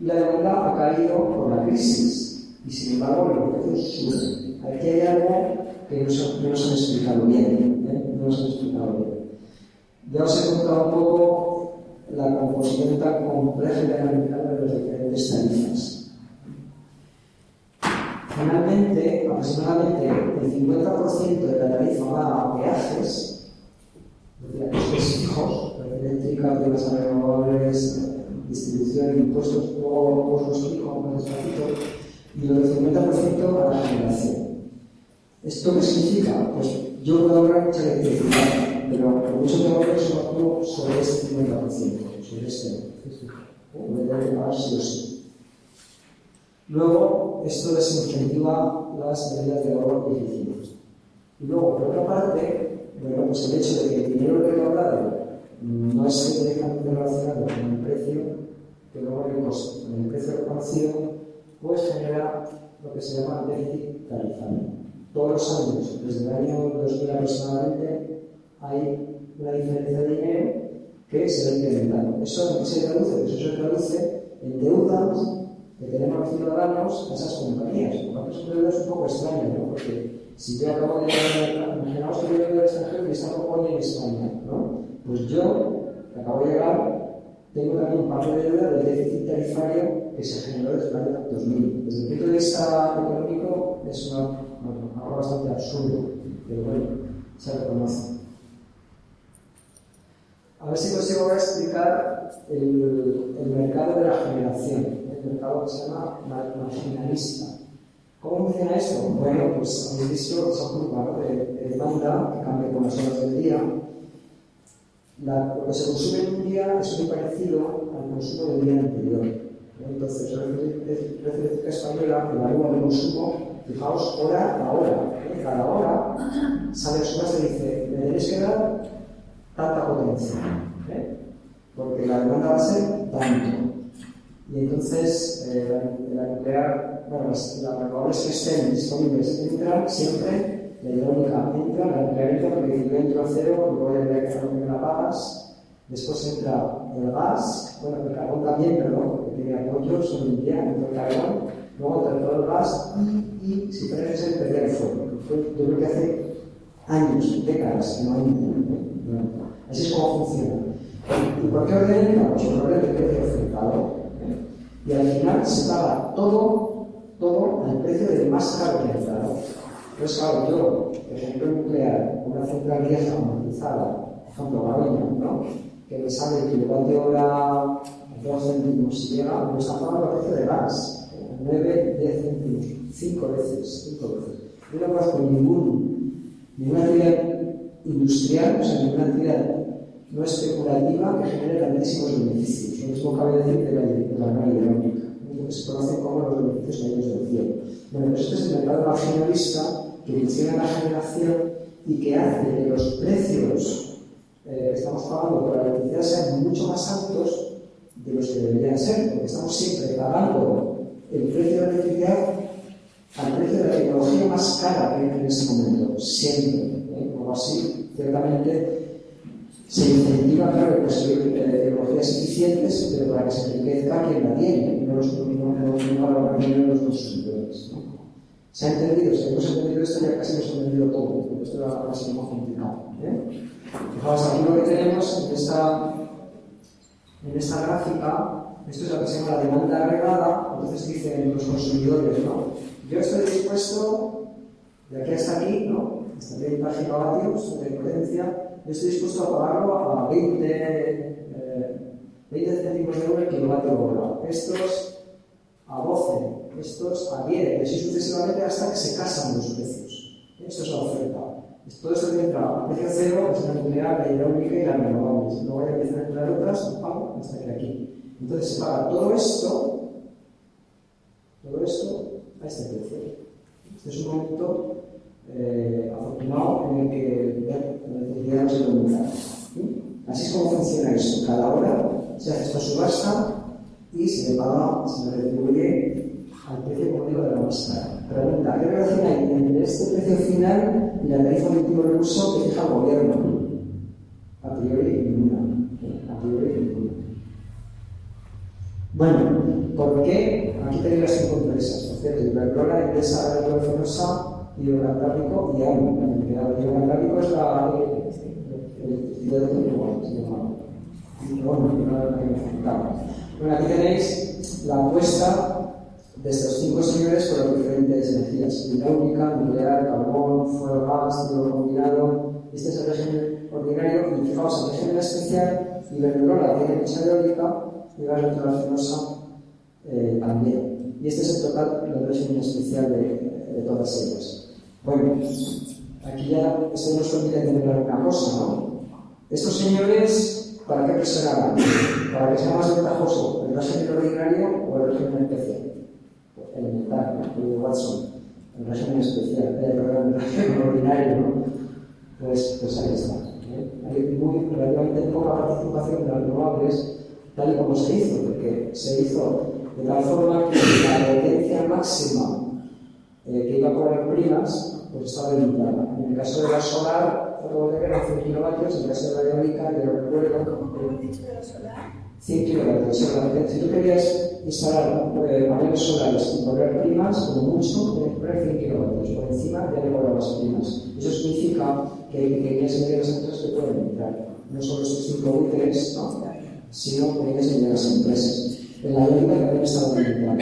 Y la demanda ha caído por la crisis, y sin embargo los precios suben. Aquí hay algo que no, nos han explicado bien, ¿eh? no nos han explicado bien. Ya os he contado un poco la composición tan compleja y tan las diferentes tarifas. Finalmente, aproximadamente el 50% de la tarifa va a peajes, es decir, a costes fijos, eléctrica, temas renovables, distribución, impuestos, luego os lo explico más despacito, y el 50% a la generación. ¿Esto qué significa? Pues yo puedo ahorrar mucha electricidad, pero por mucho que ahorre solo actúo sobre este 50%, sobre este. A que pagar sí o sí. Luego, esto desincentiva las medidas de ahorro eficiencia. Y luego, por otra parte, bueno, pues el hecho de que el dinero recaudado no es directamente relacionado con el precio que luego le coste, con el precio reconocido, pues genera lo que se llama déficit tarifario. Todos los años, desde el año 2000 aproximadamente, hay una diferencia de dinero que se va incrementando. ¿Eso qué se traduce? Eso se traduce en deudas que tenemos los ciudadanos a esas compañías. Por lo tanto, es un poco extraño, ¿no? Porque si yo acabo de imaginamos que yo vengo del extranjero y está compañía en España, ¿no? Pues yo, que acabo de llegar, tengo también parte de deuda del déficit tarifario que se generó desde el año 2000. Desde el punto de vista económico es una, bueno, algo bastante absurdo, pero bueno, se reconoce. A ver si consigo explicar el, el mercado de la generación mercado que se llama marginalista. ¿Cómo funciona esto? Bueno, pues habéis visto esa curva de, demanda que cambia con las horas del día. lo que se consume en un día es muy parecido al consumo del día anterior. Entonces, la Red Española evalúa el consumo, fijaos, hora a hora. ¿eh? Cada hora sale su base y dice, me tenéis que dar tanta potencia. ¿eh? Porque la demanda va a ser tanto. Y entonces eh, la, nuclear, bueno, las, las renovables que estén disponibles entran siempre, la hidráulica entra, la nuclear porque yo entro a cero, luego ya que me la pagas, después entra el gas, bueno, el carbón también, perdón, porque tiene apoyo el día, entra el carbón, luego entra todo el gas y, y si pones el fuego. Yo creo que hace años, décadas que no hay ¿eh? Así es como funciona. ¿Y por qué entra? Pues por de precio ofertado. Y al final se paga todo, todo al precio del más caro que. Entonces, claro, yo, ejemplo nuclear, una central vieja amortizada, ejemplo Garoña, ¿no? que me sale el kilovatio hora a 2 céntimos, si llega, me está pagando el precio de gas, 9, 10 céntimos, 5 veces, 5 veces. Yo no conozco ningún, ninguna actividad industrial, o sea, ninguna actividad no especulativa que genere grandísimos beneficios. Lo mismo cabe decir de la, de la que se conoce como los beneficios caídos del cielo. Bueno, pues este es el mercado marginalista que funciona la generación y que hace que los precios eh, que estamos pagando por la electricidad sean mucho más altos de los que deberían ser, porque estamos siempre pagando el precio de la electricidad al precio de la tecnología más cara que hay en este momento, siempre. ¿Eh? Así, ciertamente se incentiva, claro, conseguir eh, tecnologías eficientes, pero para que se enriquezca quien la tiene, no, los, no, los consumidores. ¿Se ha entendido? Si hemos entendido esto, ya casi hemos entendido todo, porque esto era casi más complicado. ¿eh? Fijaos, aquí lo que tenemos en esta en esta gráfica, esto es lo que se llama la demanda agregada, entonces dicen los consumidores, ¿no? Yo estoy dispuesto, de aquí hasta aquí, ¿no? instalé la gigavatios de potencia, yo estoy dispuesto a pagarlo a 20, eh, 20 céntimos de euro el kilovatio hora. Estos a 12, estos a 10, y así sucesivamente hasta que se casan los precios. Esto es la oferta. Todo esto que entra a precio cero es una comunidad la hidráulica y las renovables. Luego ya empiezan a entrar otras, pago hasta que aquí. Entonces se paga todo esto, todo esto a este precio. Este es un momento eh, afortunado en el que la necesidad no se aumenta. Así es como funciona esto. Cada hora se hace esta subasta y se le paga, se le retribuye al precio digo de la masa. Pregunta, ¿qué relación hay entre este precio final y la tarifa de último recurso que fija el gobierno? A priori ninguna. A priori ninguna. Bueno, ¿por qué? Aquí tenéis las cinco empresas. Por cierto, Iberdrola, empresa de Fenosa, y. El hidrográfico es la electricidad de Portugal, se llama. Bueno, aquí tenéis la apuesta de estos cinco señores por las diferentes energías: hidráulica, nuclear, carbón, fuego, gas, hidrógeno combinado. Este es el régimen ordinario. Y fijaos, el régimen especial, Iberdrola tiene mucha eólica y gas natural fenosa eh, también. Y este es el total del régimen especial de, de todas ellas. Bueno, aquí ya esto nos permite entender una cosa, ¿no? Estos señores, ¿para qué presionaban? ¿Para que sea más ventajoso el régimen ordinario o el régimen especial? Elemental, ¿no? Watson, el régimen especial, eh, el régimen ordinario, ¿no? Pues, pues ahí está. ¿eh? Hay muy, relativamente poca participación de las renovables, tal y como se hizo, porque se hizo de tal forma que la potencia máxima eh, que iba a cobrar primas, pues estaba limitada. En el caso de la solar, fotovoltaica eran 100 kilovatios, en el caso de la eólica, yo recuerdo. ¿Cómo has dicho de la solar? 100 kilovatios. Si tú querías instalar eh, paneles solares y cobrar primas, como mucho, tenías que cobrar 100 kilovatios. Por encima ya le cobrabas primas. Eso significa que pequeñas y medianas empresas que pueden entrar. No solo estos 5 buitres, ¿no? sino pequeñas y medianas empresas. En la eólica también está limitado.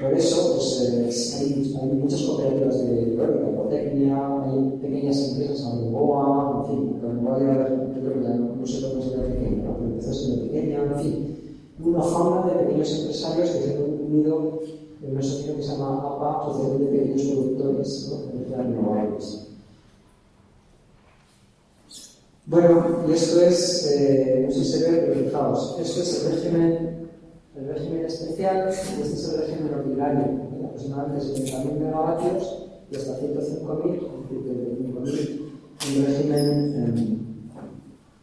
Por eso, pues, eh, hay, muchas cooperativas de Ecotecnia, hay pequeñas empresas, Agroboa, en fin, Agroboa ya, yo creo que ya no, se puede considerar pequeña, pero empezó siendo pequeña, en fin, una fauna de pequeños empresarios que se han unido en una asociación que se llama APA, Asociación de Pequeños Productores ¿no? Renovables. Bueno, y esto es, eh, no sé si se ve, pero fijaos, esto es el régimen el régimen especial, y este es el régimen ordinario, aproximadamente 70.000 megavatios y hasta 105.000, es decir, un régimen eh,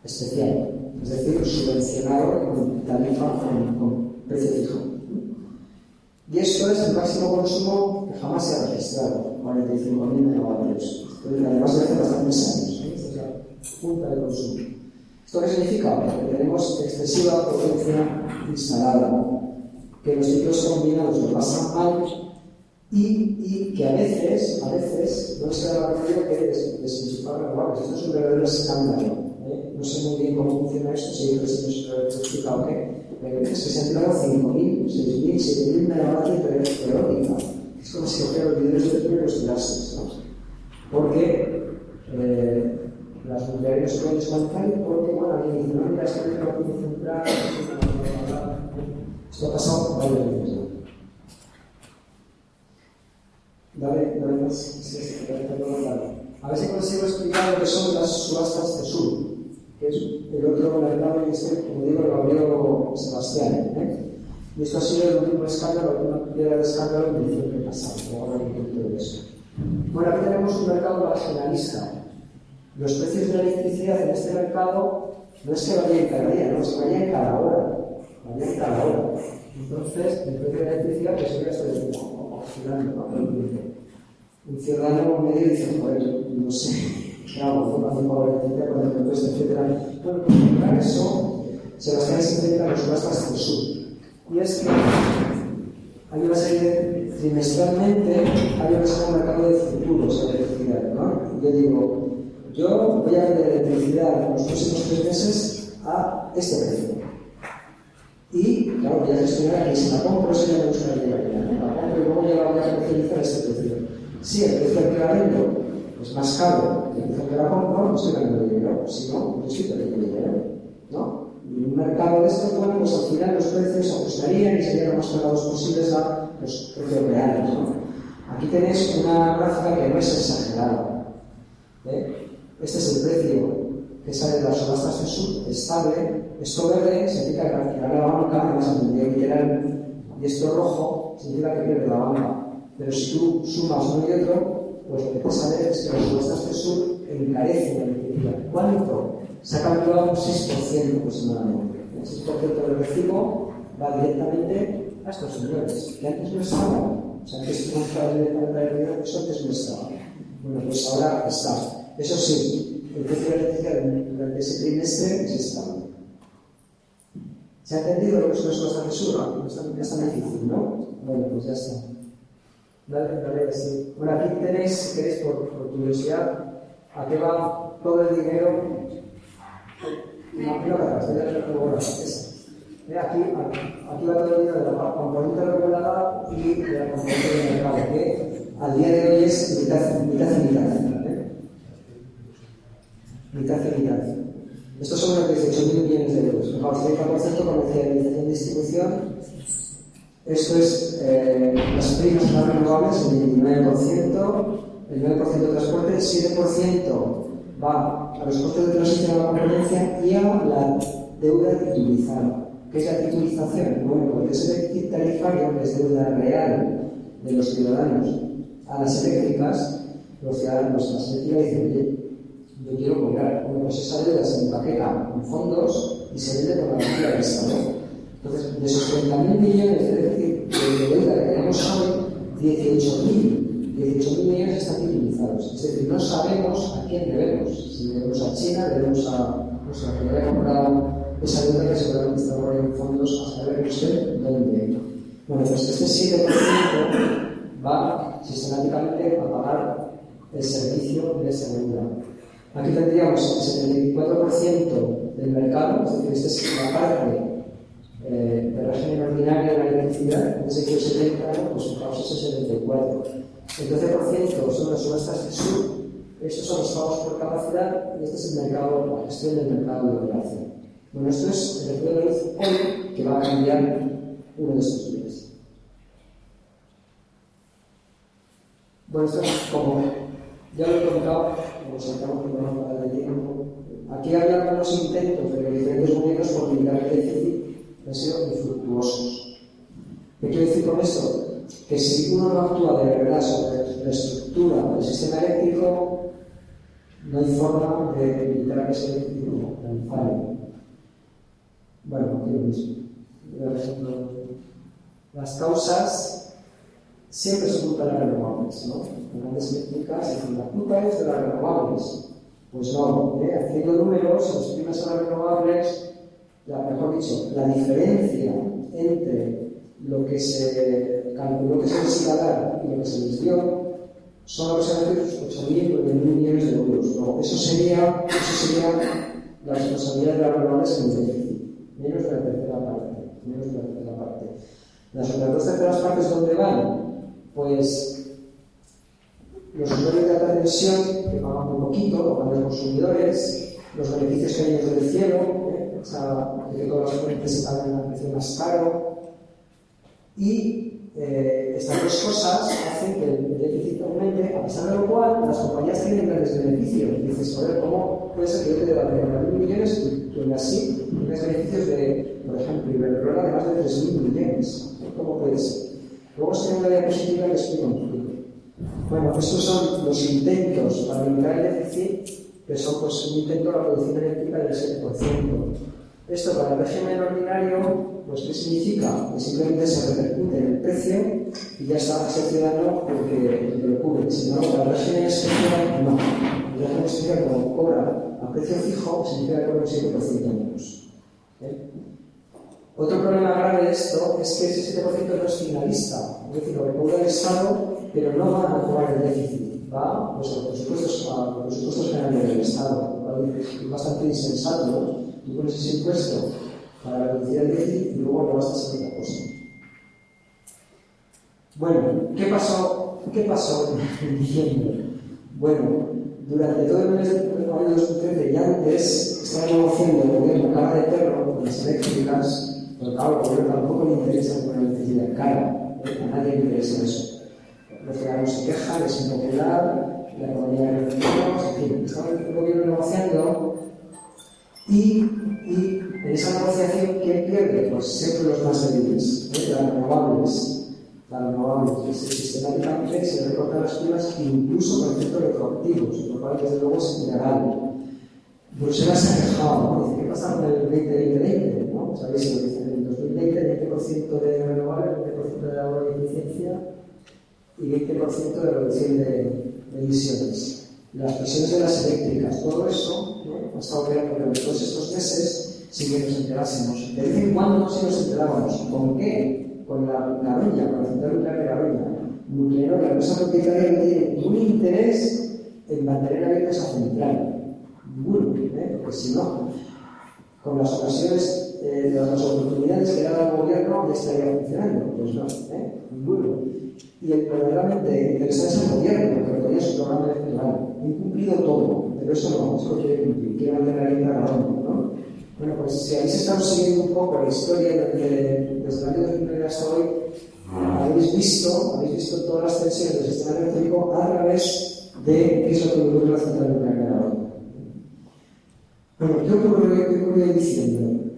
especial, es decir, subvencionado con tarifa, con, con precio fijo. Y esto es el máximo consumo que jamás se ha registrado, 45.000 megavatios. Además, hace bastantes años. ¿eh? Es la punta de consumo. ¿Esto qué significa? Que tenemos excesiva potencia instalada, que los ciclos combinados lo pasan mal y, y, que a veces, a veces, no se da la que des, desenchufar renovables. Esto es un verdadero escándalo. ¿eh? No sé muy bien cómo funciona esto, si yo lo he explicado que hay que se han tirado 5.000, 6.000, 7.000 megavatios de eólica. Es como si cogiera los videos de los tirases, ¿no? Porque eh, las se pueden desconectar porque, bueno, alguien dice, no, mira, que no la puedo centrar, esto ha pasado varias veces. Dale, dale más, si es que te A ver si consigo explicar lo que son las subastas de sur, que es el otro mercado que como digo, lo abrió Sebastián. ¿eh? Y esto ha sido el último escándalo, última piedra de escándalo en diciembre pasado, ahora un eso. Bueno, aquí tenemos un mercado marginalista. Los precios de la electricidad en este mercado no es que cada día, no, es que vayan cada hora. Vayan cada hora. Entonces, el precio de la electricidad pues siempre está oscilando. Un ciudadano medio dice, joder, no sé, ¿qué hago? ¿Hago pago la electricidad cuando me cuesta, etcétera? Bueno, pues para eso, Sebastián se intenta los subastas del sur. Y es que hay una serie, trimestralmente, hay una serie de mercado de futuros de electricidad, ¿no? Yo digo, yo voy a en los próximos tres meses a este precio. Y, claro, voy a gestionar que si la compro, si me gusta la. La compro y luego ya la voy a comercializar este precio. Si el precio al que la vendo es más caro que el precio al que la compro, no estoy ganando dinero. Si no, no estoy perdiendo dinero, ¿no? En un mercado de esto, bueno, pues al final los precios ajustarían y serían lo más pegados posibles a los precios reales, ¿no? Aquí tenéis una gráfica que no es exagerada. ¿eh? Este es el precio que sale de las subastas del sur, estable. Esto verde significa que al final la banca, además en sentido literal, y esto rojo significa que pierde la banca. Pero si tú sumas uno y otro, pues lo que te sale es que las subastas del sur encarecen la liquidez. ¿Cuánto? Se ha calculado un 6% aproximadamente. El 6% del recibo va directamente a estos señores, que antes no estaban. O sea, antes estaba directamente a la dinero, eso antes no estaba. Bueno, pues ahora está. Eso sí, el precio de la electricidad durante ese trimestre es estable. ¿Se ha entendido lo que es una subasta de surra? No es tan, no es tan difícil, ¿no? Bueno, pues ya está. Dale, dale, sí. Bueno, aquí tenéis, si queréis, por, por curiosidad, a qué va todo el dinero. No, no, no, no, esa. Eh, Aquí, aquí va todo el dinero de la componente regulada y de la componente de mercado, que al día de hoy es mitad, mitad y mitad. ¿eh? Mitad y mitad. Estos son los 18.000 millones de euros. Fijaos, 30% comercialización y distribución. Esto es eh, las primas no renovables, el 29%, el 9% de transporte, el 7% va a los costes de transición a la competencia y a la deuda titulizada. ¿Qué es la titulización? Bueno, porque ese déficit tarifario, que es deuda real de los ciudadanos a las eléctricas, los ciudadanos las eléctricas dicen, oye, yo quiero cobrar. Bueno, pues esa deuda se empaqueta en fondos y se vende por la garantía del Estado. Entonces, de esos 30.000 millones de, déficit de deuda que tenemos hoy, 18.000 18.000 millones están titulizados. Es decir, no sabemos a quién debemos. Si debemos a China, debemos a, pues, a que haya comprado esa deuda que seguramente está por en fondos a saber usted dónde. Bueno, pues este 7% va sistemáticamente a pagar el servicio de esa deuda. Aquí tendríamos el 74% del mercado, es decir, esta es la parte eh, de régimen ordinario de la electricidad, ese que 70, pues fijaos ese 74. El 12% son las subastas del sur, estos son los pagos por capacidad y este es el mercado, la gestión del mercado de operación. Bueno, esto es el efecto de luz hoy que va a cambiar uno de estos días. Bueno, esto es como ya lo he contado, que les acabo de dar de tiempo. Aquí había algunos intentos de los diferentes gobiernos por limitar el déficit, han sido infructuosos. ¿Qué quiero decir con esto? Que si uno no actúa de verdad sobre la estructura del sistema eléctrico, no hay forma de evitar que ese déficit no falle. Bueno, aquí lo mismo. Las causas siempre son culpa de las renovables, ¿no? Las grandes eléctricas dicen, la culpa es de las renovables. Pues no, ¿eh? haciendo números, las primas a las renovables, la, mejor dicho, la diferencia entre lo que se calculó que se les dar y lo que se les dio son aproximadamente 8.000 o 9.000 millones de euros. No, eso sería, eso sería la responsabilidad de las renovables en el déficit menos de la tercera parte, menos de la tercera parte. Las otras dos terceras partes, ¿dónde van? Pues los usuarios de alta tensión, que pagan muy poquito, los consumidores, los beneficios que hay del cielo, ¿eh? o sea, que todas las fuentes se pagan a precio más caro, y eh, estas dos cosas hacen que el déficit aumente, a pesar de lo cual las compañías tienen grandes beneficios. Y dices, joder, ¿cómo puede ser que yo te deba 30.000 millones y tú aún así tienes beneficios de, por ejemplo, Iberdrola de más de 3.000 millones? ¿Cómo puede ser? Luego, si tengo una diapositiva, explico un poquito. Bueno, estos son los intentos para limitar el déficit, que son pues, un intento de la producción eléctrica del 7%. Esto para el régimen ordinario, pues ¿qué significa? Que simplemente se repercute en el precio y ya está ese ciudadano porque lo cubre. Si no, para el régimen especial, no. El régimen especial, como cobra a precio fijo, significa que cobra un 7% menos. ¿Eh? Otro problema grave de esto es que ese 7% no es finalista, es decir, lo recauda el Estado, pero no va a mejorar el déficit, va pues, a los presupuestos, a los presupuestos generales del Estado, es bastante insensato, tú pones ese impuesto para reducir el déficit y luego no gastas en otra cosa. Bueno, ¿qué pasó, ¿qué pasó en diciembre? Bueno, durante todo el mes de año 2013 y antes estaba negociando el gobierno cara de perro con las eléctricas, pero claro, al gobierno tampoco le interesa la electricidad cara, ¿eh? a nadie le interesa eso. Los ciudadanos se quejan, es impopular, la economía de los en fin, estaba el gobierno negociando y, y en esa negociación, ¿quién pierde? Pues siempre los más débiles, ¿eh? las renovables las renovables. Sistemáticamente se recortan las primas incluso con efectos retroactivos, lo cual desde luego es ilegal. Bruselas se ha quejado, ¿no? Dice, ¿qué pasa con el 2020? ¿no? ¿Sabéis lo que dice? En el 2020 el 20% de renovables, 20% de ahorro de eficiencia y 20% de reducción de, emisiones. Las presiones de las eléctricas, todo eso ¿no? ha estado creando durante todos estos meses sin que nos enterásemos. De vez en cuando sí nos enterábamos. ¿Con qué? con la, Ruña, con la central nuclear de la Ruña. Nuclenor, la empresa propietaria no tiene ningún interés en mantener abierta esa central. Ninguno, porque si no, con las ocasiones, eh, las, oportunidades que da el gobierno ya estaría funcionando. Pues no, ¿eh? ninguno. Y el verdaderamente interesado es el gobierno, que todavía su programa electoral. Ha incumplido todo, pero eso no, eso quiere cumplir, quiere mantener la Ruña. ¿no? Bueno, pues si habéis estado siguiendo un poco la historia desde, desde el año 2009 hasta hoy, habéis visto, habéis visto todas las tensiones del sistema eléctrico a través de qué es lo que ocurre la central nuclear. Bueno, ¿qué ocurrió, qué ocurrió en diciembre?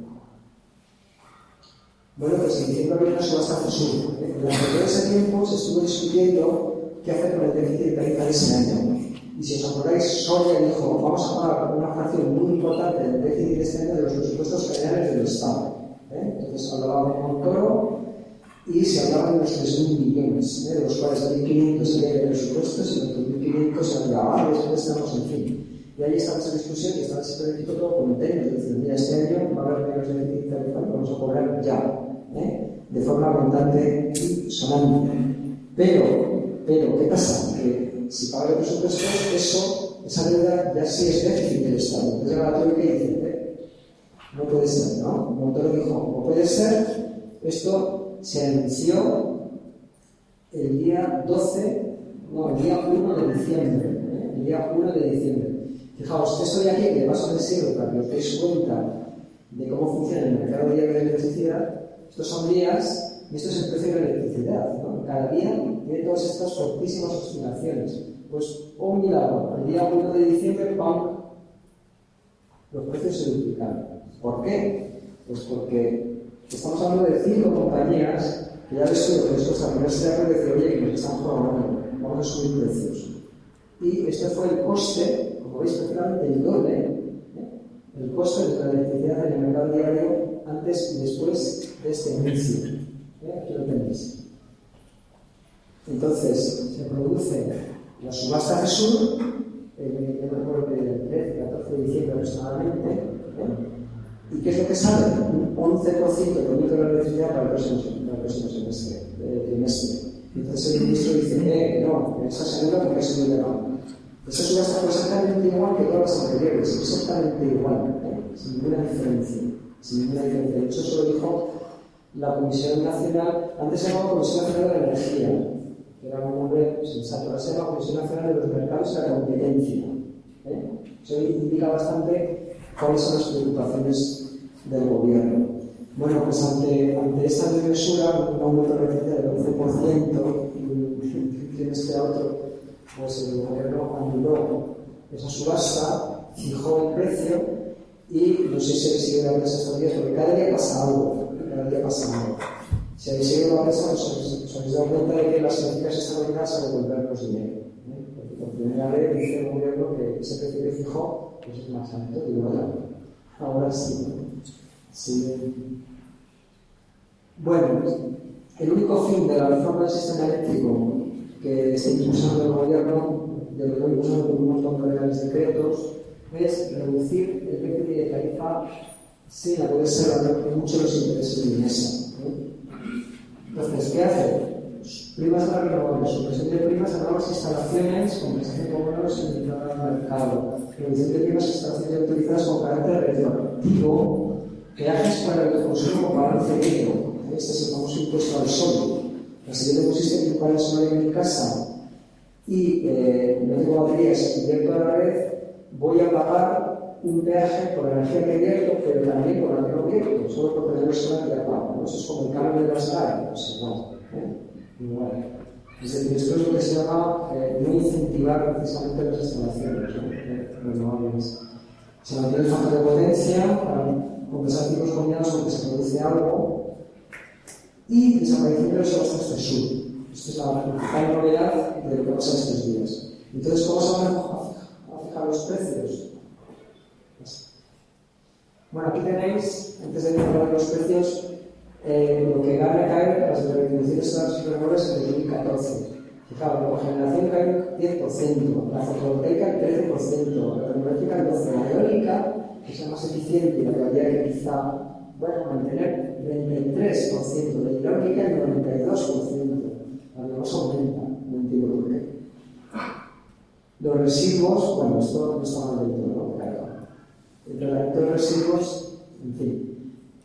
Bueno, pues en diciembre había una subasta CESUR. Durante todo ese tiempo se estuvo discutiendo qué hacer con el déficit de de ese año. Y si os acordáis, Soria dijo, vamos a pagar una fracción muy importante del déficit este año de los presupuestos generales del Estado. ¿eh? Entonces hablaba de Montoro y se hablaba de los 3.000 millones, ¿eh? de los cuales 1.500 serían de presupuestos y los 2.500 serían de avales, préstamos, en fin. Y ahí estamos en discusión y el sector todo contento. Es decir, mira, este año va a haber menos déficit tarifal, vamos a cobrar ya, ¿eh? de forma abundante y sonante. Pero, pero, ¿qué pasa? Que si paga los presupuestos, eso, esa deuda ya sí es déficit del Estado. Entonces la teoría que dice, eh, no puede ser, ¿no? Montoro dijo, no puede ser, esto se anunció el día 12, no, el día 1 de diciembre, ¿eh? el día 1 de diciembre. Fijaos, esto de aquí, que paso de siglo para que os deis cuenta de cómo funciona el mercado diario de electricidad, estos son días y esto es el precio de la electricidad. ¿no? Cada día tiene todas estas fortísimas oscilaciones. Pues, un milagro, el día 1 de diciembre, ¡pam! Los precios se duplican. ¿Por qué? Pues porque estamos hablando de cinco compañías que ya les lo que les cuesta ponerse de acuerdo y oye, que nos están jugando, vamos a subir precios. Y este fue el coste, como veis, prácticamente el doble, ¿eh? el coste de la electricidad en el mercado diario antes y después de este inicio. ¿Eh? Aquí lo tenéis. Entonces, se produce la subasta de sur, el, el, el 13, 14 de diciembre aproximadamente, ¿eh? ¿y qué es lo que sale? Un 11% de aumento de la electricidad para el próximo, para el próximo eh. Entonces el ministro dice, eh, no, esa segunda porque es muy legal. Esa subasta fue exactamente igual que todas las anteriores, exactamente igual, ¿eh? sin ninguna diferencia. Sin ninguna diferencia. De hecho, eso lo dijo la Comisión Nacional, antes se llamaba Comisión Nacional de la Energía, que era un nombre sensato, ahora se llama Comisión Nacional de los Mercados y la Competencia. ¿eh? Eso indica bastante cuáles son las preocupaciones del gobierno. Bueno, pues ante, ante esta mesura, un aumento de del 11%, y un este otro, pues el gobierno anuló esa subasta, fijó el precio y no sé si se sigue la empresa estos días, porque cada día pasa algo cada día pasa algo. Si habéis seguido la prensa, os, habéis dado cuenta de que las eléctricas están obligadas a devolvernos dinero. ¿eh? Porque por primera vez dice el gobierno que ese precio que fijó pues es más alto. Y bueno, ahora sí. sí. Bueno, el único fin de la reforma del sistema eléctrico que está impulsando el gobierno, de lo que impulsando con un montón de legales decretos, es reducir el precio de tarifa puede ser mucho los intereses de mesa. Entonces, ¿qué hace? Primas a renovables, supresión de primas a nuevas instalaciones, compensación por bonos en el mercado, reducción de primas a instalaciones autorizadas con carácter retroactivo Peajes para el autoconsumo con balance negro. Este es el famoso impuesto al sol. Si yo tengo un sistema de panel solar en mi casa y eh, no tengo baterías invierto a la red, voy a pagar un peaje por la energía que pero también por la que no solo por tener solar que pago. Eso es como el cambio de las áreas, igual. ¿eh? igual. Es decir, esto es lo que se llama eh, no incentivar precisamente las instalaciones ¿no? Eh, renovables. Se mantiene el factor de potencia para compensar tipos combinados porque se produce algo y desapareciendo los costes del sur. Esta es la principal novedad de lo que pasa estos días. Entonces, ¿cómo se van a fijar los precios? Bueno, aquí tenéis, antes de de los precios, eh, lo que gana caer las retribuciones de las renovables en 2014. Fijaos, la cogeneración cae un 10%, la fotovoltaica el 13%, la termoeléctrica el 12%, la eólica, que es más eficiente y la que habría que quizá bueno, mantener, 23%, la hidráulica el 92%, la demás aumenta, no entiendo por qué. Los residuos, bueno, esto no está mal del todo. El tratamiento de residuos, en fin,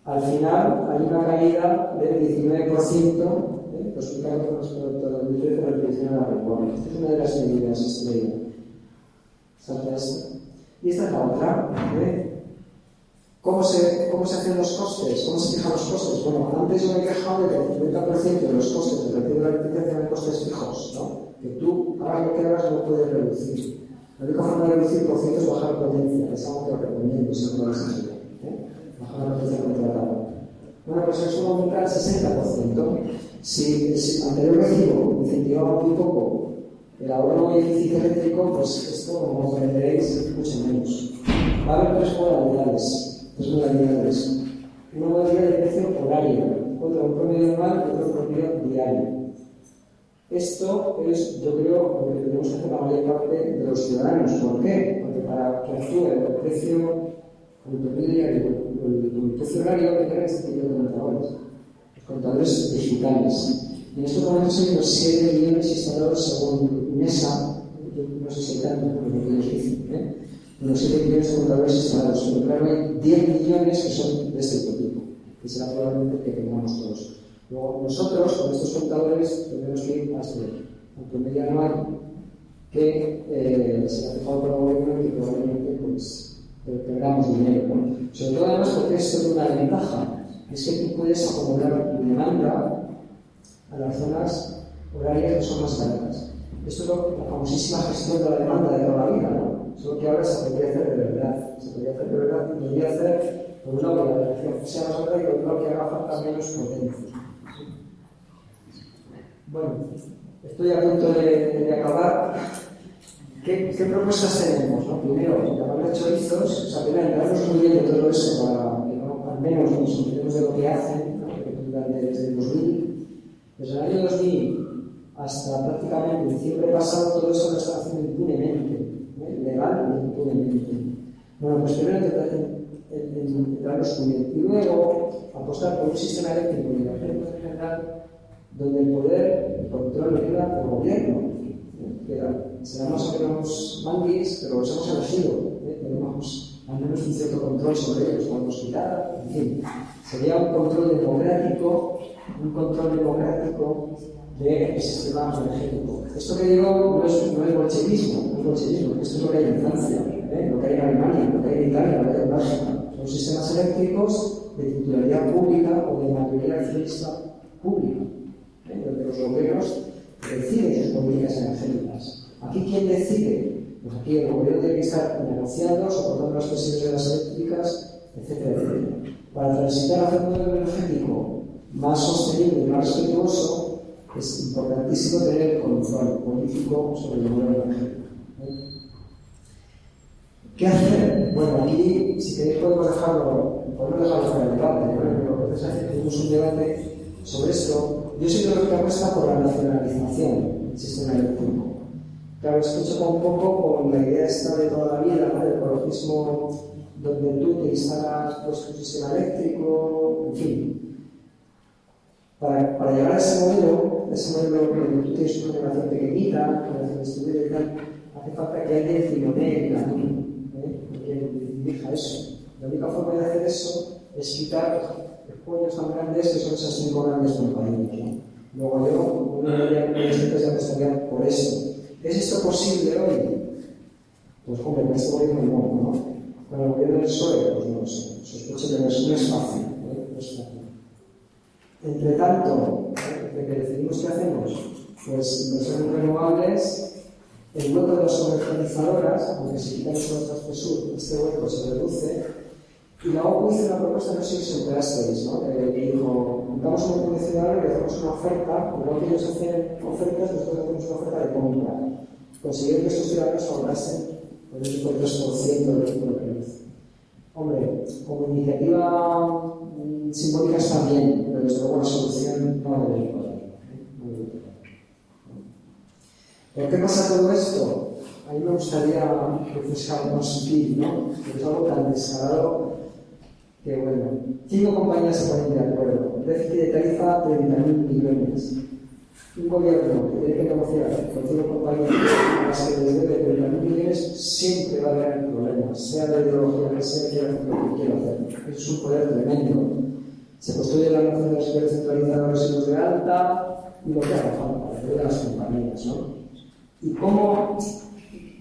al final hay una caída del 19%, ¿eh? los explicaron con respecto a 2013 la de la recuerda. Esta es una de las medidas estrella. Salta esta. Y esta es la otra. ¿eh? ¿Cómo, se, ¿Cómo se hacen los costes? ¿Cómo se fijan los costes? Bueno, antes yo me he quejado de que el 50% de los costes del recibo de la electricidad eran costes fijos, ¿no? Que tú, hagas lo que hagas, no puedes reducir. La única forma de reducir, por cierto, es bajar potencia. Es algo que recomiendo, si no lo ¿eh? bajar la potencia contratada. Bueno, pues eso aumenta al 60%. Si el anterior recibo incentivaba muy poco el ahorro y eficiencia eléctrico, pues esto, como comprenderéis, es mucho menos. Va a haber tres modalidades. Una modalidad de precio horario, otra un promedio anual y otro promedio diario. Esto es, yo creo, lo que tenemos que hacer la mayor parte de los ciudadanos. ¿Por qué? Porque para que actúe el precio, el promedio el precio horario que tener este tipo de contadores, contadores digitales. En estos momentos hay unos 7 millones instalados según MESA, no sé si hay tanto, pero lo que nos dicen, ¿eh? Unos 7 millones de contadores instalados, pero claro hay 10 millones que son de este tipo, que será probablemente que tengamos todos. Luego nosotros, con estos contadores, tendremos que ir hasta el promedio anual que eh, se ha fijado por el gobierno y que probablemente pues, perdamos dinero. ¿no? Sobre todo además porque esto es una ventaja, es que tú puedes acomodar tu demanda a las zonas horarias que son más largas. Esto es la famosísima gestión de la demanda de toda la vida, ¿no? Solo que ahora se podría hacer de verdad. Se podría hacer de verdad y podría hacer por un lado que la energía sea más barata y por lado que haga falta menos potencia. Bueno, estoy a punto de, acabar. ¿Qué, ¿Qué, propuestas tenemos? ¿no? Primero, llamar chorizos, o sea, primero entrarnos muy bien de todo eso para que al menos nos enteremos de lo que hacen, ¿no? desde el 2000. Desde el año 2000 hasta prácticamente diciembre pasado, todo eso lo están haciendo impunemente, Bueno, pues primero entrarnos muy bien. Y luego apostar por un sistema eléctrico y energético en general donde el poder, el control lo queda del gobierno. Que seremos o menos manguis, pero los hemos elegido. ¿eh? Tenemos al menos un cierto control sobre ellos, podemos quitar, en fin. Sería un control democrático, un control democrático del sistema energético. Esto que digo no es, no es bolchevismo, no es bolchevismo, esto es lo que hay en Francia, ¿eh? lo que hay en Alemania, lo que hay en Italia, lo que hay en Bélgica. Son sistemas eléctricos de titularidad pública o de mayoría accionista pública, ¿eh? donde los gobiernos deciden sus políticas energéticas. Aquí, ¿quién decide? Pues aquí el gobierno tiene que estar negociando, soportando las presiones de las eléctricas, etcétera, etcétera. Para transitar hacia un modelo energético más sostenible y más respetuoso, es importantísimo tener control político sobre el modelo energético. ¿Qué hacer? Bueno, aquí, si queréis, podemos dejarlo, podemos dejarlo para el debate, ¿no? Pero hace tenemos un debate sobre esto. Yo soy de lo que apuesta por la nacionalización del sistema eléctrico. Claro, es que choca un poco con la idea esta de toda la vida, ¿no? del ecologismo donde tú te instalas pues, tu sistema eléctrico, en fin. Para llegar a ese modelo, modelo donde tú tienes una generación pequeñita, una generación distribuida y tal, hace falta que alguien cimonee el camino, ¿eh? dirija eso. La única forma de hacer eso es quitar pollos tan grandes que son esas cinco grandes compañías. ¿no? Luego yo, una de las ya apostaría por eso. ¿Es esto posible hoy? Pues hombre, con este gobierno no, ¿no? Con el gobierno del PSOE, pues no lo sé. Sospecho que es, no es fácil. ¿eh? No es fácil. Entre tanto, ¿eh? de que decidimos qué hacemos, pues inversiones renovables, el hueco de las comercializadoras, aunque si quitamos solo Transfesur, este hueco se reduce, y la OCU hizo una propuesta, no sé si os enterasteis, ¿no? Eh, que dijo, montamos un condicionador y hacemos una oferta, igual que ellos hacen ofertas, nosotros hacemos una oferta de compra. Consiguieron que estos ciudadanos ahorrasen el 3% del lo que dice. Hombre, como iniciativa mmm, simbólica está bien, pero desde luego la solución no debe ir. ¿eh? ¿Por qué pasa todo esto? A mí me gustaría refrescar más sutil, ¿no? Porque es algo tan descarado que, bueno, cinco compañías se ponen de acuerdo. Déficit de tarifa, 30.000 millones. Un gobierno que tiene que negociar con cinco compañías a las que les debe 30.000 millones siempre va a haber problemas, sea la ideología que sea, quiera hacer lo que quiera hacer. Es un poder tremendo. Se construye la nación de los centralizada centralizados los de alta y lo que haga falta, de las compañías, ¿no? ¿Y cómo,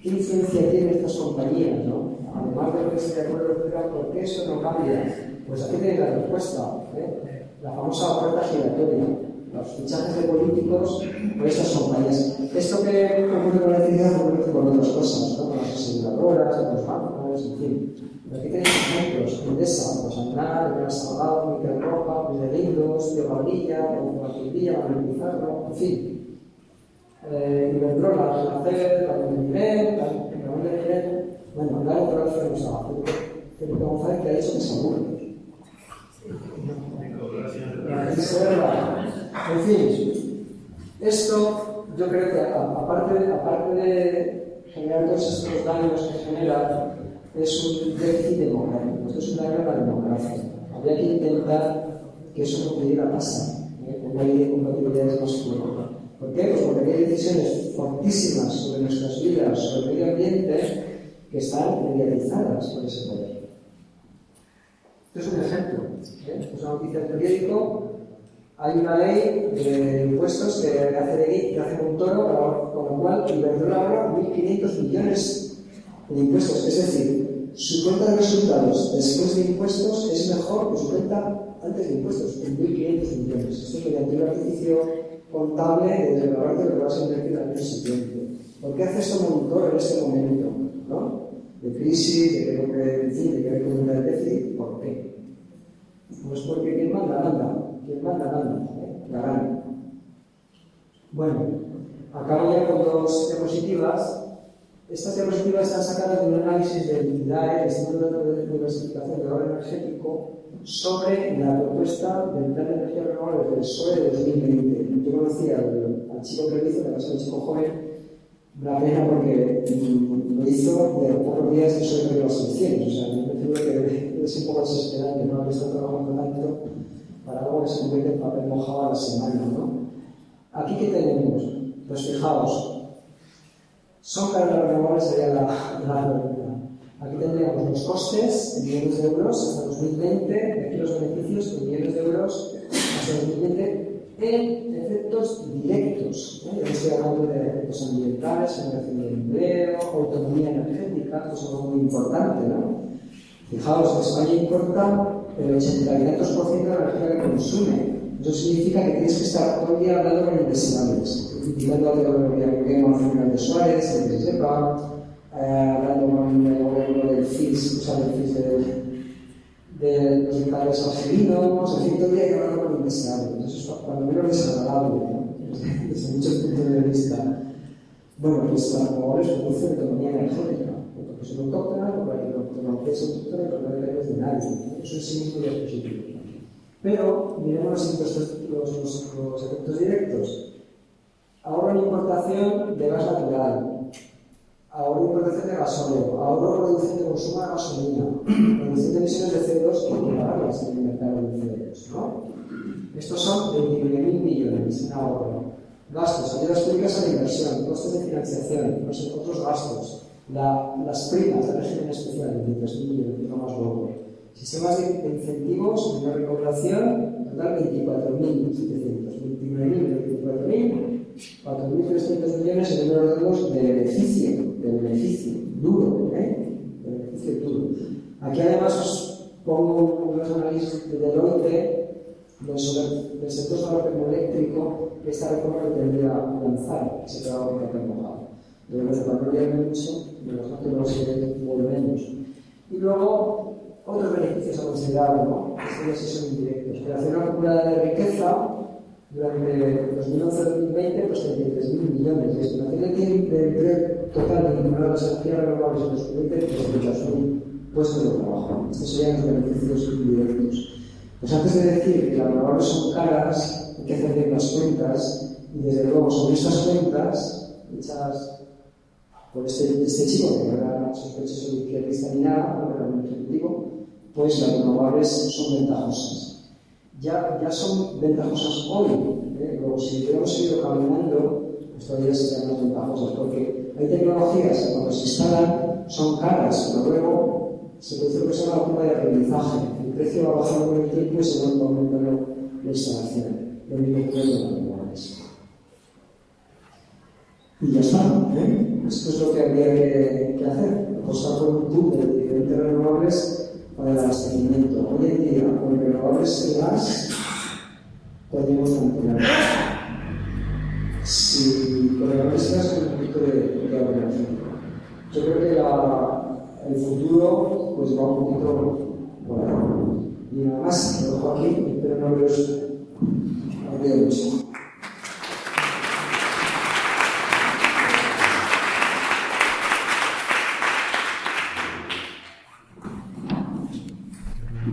qué influencia tienen estas compañías, ¿no? Además de ponerse de acuerdo, etcétera, ¿por qué eso no cambia? Pues aquí tenéis la respuesta, ¿eh? la famosa oferta giratoria, los fichajes de políticos, por eso son varias. Esto que ocurre con la electricidad ocurre con otras cosas, ¿no? con las aseguradoras, con los bancos, en fin. Pero aquí tenéis ejemplos, Endesa, pues Andar, Gran Salgado, Miquel Roja, Pedelindos, Tío Orilla, Martindilla, Manuel Pizarro, en fin. Eh, Iberdrola, Renacer, la de la Ramón de Nivel, bueno, Andar otra vez que nos ha Felipe González que ha dicho que se aburre. Gracias. En fin, esto yo creo que aparte, aparte de generar todos estos daños que genera, es un déficit democrático. Esto es un daño a la democracia. Habría que intentar que eso no pudiera pasar, ¿eh? una ley de compatibilidades más fuerte. ¿Por qué? Pues porque hay decisiones fortísimas sobre nuestras vidas, sobre el medio ambiente, que están mediatizadas por ese poder. Esto es un ejemplo. ¿eh? Es una noticia del periódico. Hay una ley de impuestos que hace de un toro, con lo cual Iberdrola ahora 1.500 millones de impuestos. Es decir, su cuenta de resultados después de impuestos es mejor que su cuenta antes de impuestos, en 1.500 millones. Esto es mediante un artificio contable desde el valor de lo que vas a invertir al año siguiente. ¿Por qué hace esto Montoro en este momento? ¿no? De crisis, de que en fin, de que hay que déficit. ¿Por qué? Pues porque quien manda, manda. Quien manda, manda. ¿eh? La gana. Bueno, acabo ya con dos diapositivas. Estas diapositivas están sacadas de un análisis del IDAE, el Instituto de Diversificación del Orden Energético, sobre la propuesta del Plan de Energía Renovable del PSOE de 2020. Yo conocía al, al chico que lo hizo, que es un chico joven, una pena porque lo hizo de pocos días que solo perdió las elecciones. O sea, me parece que es un poco desesperante no haber estado trabajando tanto para algo que se convierte en papel mojado a la semana. ¿no? Aquí, ¿qué tenemos? Pues fijaos, son caras las renovables sería la, la Aquí tendríamos los costes en millones de euros hasta 2020, y aquí los beneficios en millones de euros hasta 2020 en efectos directos. ¿eh? Yo estoy hablando de efectos ambientales, generación de empleo, autonomía energética, esto es algo muy importante. ¿no? Fijaos, España importa el 80 y tantos de la energía que consume. Eso significa que tienes que estar todo el día hablando con investigadores, hablando de gobierno Fernando de Suárez, de se sepa, eh, hablando con el gobierno del FIS, o sea, del FIS de de los vitales argelinos, en fin, todo el día hablar con. Entonces, eso cuando menos desagradable, ¿no? desde muchos puntos de vista. Bueno, pues las renovables producen autonomía energética, porque son autóctonas, porque la tecnología es autóctona y porque no depende de nadie. Eso en sí mismo ya es positivo. Pero miremos los, los, efectos directos. Ahorro en importación de gas natural, ahorro de importación de gasóleo, ahorro reducción de consumo de gasolina, reducción de emisiones de CO2 que hay que en el mercado de CO2. ¿no? Estos son 29.000 millones en ahorro. Gastos, ayudas públicas a la inversión, costes de financiación, otros gastos, la, las primas de régimen especial, 23.000 millones, no más loco. Sistemas de incentivos, una recaudación, total 24.700, 29.000, 24.000, 4.300 millones en número de dos de beneficio, de beneficio duro, ¿eh? De beneficio duro. Aquí además os pongo unos análisis de Deloitte sobre el sector solar termoeléctrico que esta reforma pretendía lanzar, se quedaba en papel mojado. Debemos de no mucho, de los datos que volvemos. Y luego, otros beneficios a considerar, ¿no? Estos sí son indirectos. Creación acumulada de riqueza durante 2011-2020, pues 33.000 millones. Y estimación de empleo total de las energías renovables en 2020, pues 38.000 puestos de trabajo. Estos serían los beneficios indirectos. Pues antes de decir que las renovables son caras, hay que hacer bien las cuentas, y desde luego sobre estas cuentas, hechas por este, este chico, que no era sospechoso de izquierdista ni nada, no era ejecutivo, pues las renovables son ventajosas. Ya, ya son ventajosas hoy, ¿eh? luego si hubiéramos seguido caminando, pues todavía serían más ventajosas, porque hay tecnologías que cuando se instalan son caras, pero luego se produce lo que se llama la curva de aprendizaje. El precio va bajando con el tiempo y se va aumentando la instalación. Lo mismo con las renovables. Y ya está. ¿eh? Esto es lo que habría que, hacer. Apostar por un túnel de diferentes renovables para el abastecimiento. Hoy en día, con renovables y gas, podríamos mantener. Si con renovables y gas, un poquito de, de. Yo creo que el futuro pues va un poquito ahí. Y nada más, lo dejo aquí, espero no veros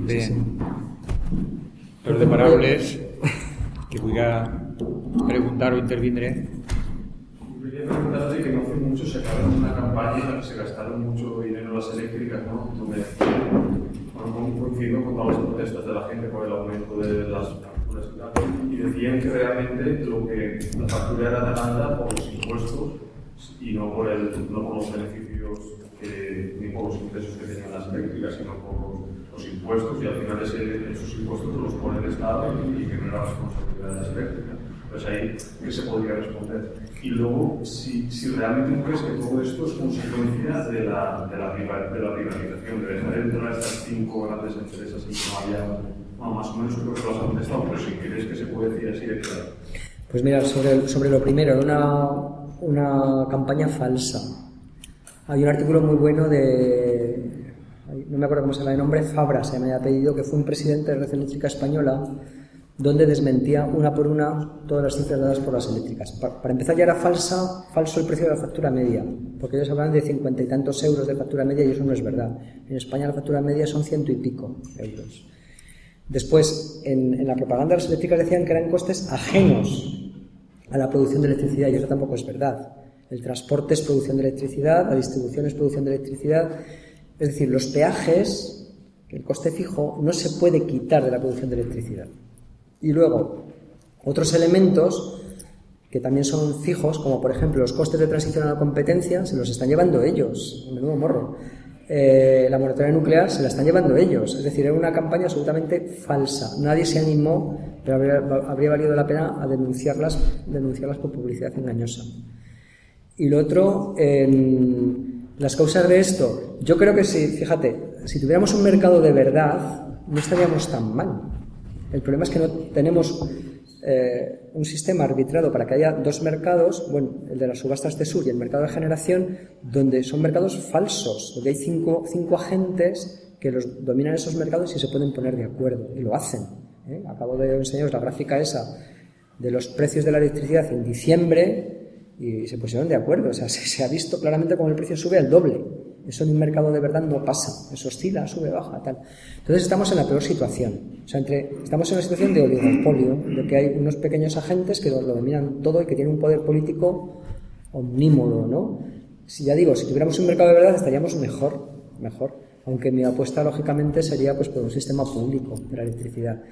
mucho. Bé, los de parables que preguntar o intervindre. Quería preguntarte que no hace mucho se acabó una campaña en la que se gastaron mucho dinero las eléctricas, ¿no? Donde, bueno, coincidiendo con todas las protestas de la gente por el aumento de las facturas y tal, y decían que realmente lo que la factura era tan alta por los impuestos y no por, el, no por los beneficios que, ni por los ingresos que tenían las eléctricas, sino por los impuestos y al final ese, esos impuestos los pone el Estado y, y que no era responsabilidad de eléctricas. Pues ahí, ¿qué se podría responder? Y luego, si, si realmente crees que todo esto es consecuencia de la, de la, de la privatización, de dejar entrar a estas cinco grandes empresas y que no haya, bueno, más o menos creo que lo has contestado, pero si crees que se puede decir así de claro. Pues mira, sobre, sobre lo primero, una, una campaña falsa. Hay un artículo muy bueno de, no me acuerdo cómo se llama el nombre, Fabra se me había pedido, que fue un presidente de Red Eléctrica Española, donde desmentía una por una todas las cifras dadas por las eléctricas. Para, empezar ya era falsa, falso el precio de la factura media, porque ellos hablan de cincuenta y tantos euros de factura media y eso no es verdad. En España la factura media son ciento y pico euros. Después, en, la propaganda las eléctricas decían que eran costes ajenos a la producción de electricidad y eso tampoco es verdad. El transporte es producción de electricidad, la distribución es producción de electricidad. Es decir, los peajes, el coste fijo, no se puede quitar de la producción de electricidad. Y luego, otros elementos que también son fijos, como por ejemplo los costes de transición a la competencia, se los están llevando ellos, menudo morro. Eh, la moratoria nuclear se la están llevando ellos, es decir, era una campaña absolutamente falsa. Nadie se animó, pero habría, valido la pena a denunciarlas, denunciarlas por publicidad engañosa. Y lo otro, las causas de esto, yo creo que si, fíjate, si tuviéramos un mercado de verdad, no estaríamos tan mal. El problema es que no tenemos eh, un sistema arbitrado para que haya dos mercados, bueno, el de las subastas de sur y el mercado de generación, donde son mercados falsos, donde hay cinco, cinco agentes que los dominan esos mercados y se pueden poner de acuerdo, y lo hacen. ¿eh? Acabo de enseñaros la gráfica esa de los precios de la electricidad en diciembre y se pusieron de acuerdo. O sea, se, ha visto claramente cómo el precio sube al doble. Eso en un mercado de verdad no pasa. Eso oscila, sube, baja, tal. Entonces estamos en la peor situación. O sea, entre, estamos en una situación de oligopolio, de que hay unos pequeños agentes que lo dominan todo y que tienen un poder político omnímodo, ¿no? Si ya digo, si tuviéramos un mercado de verdad estaríamos mejor, mejor. Aunque mi apuesta lógicamente sería pues por un sistema público de la electricidad.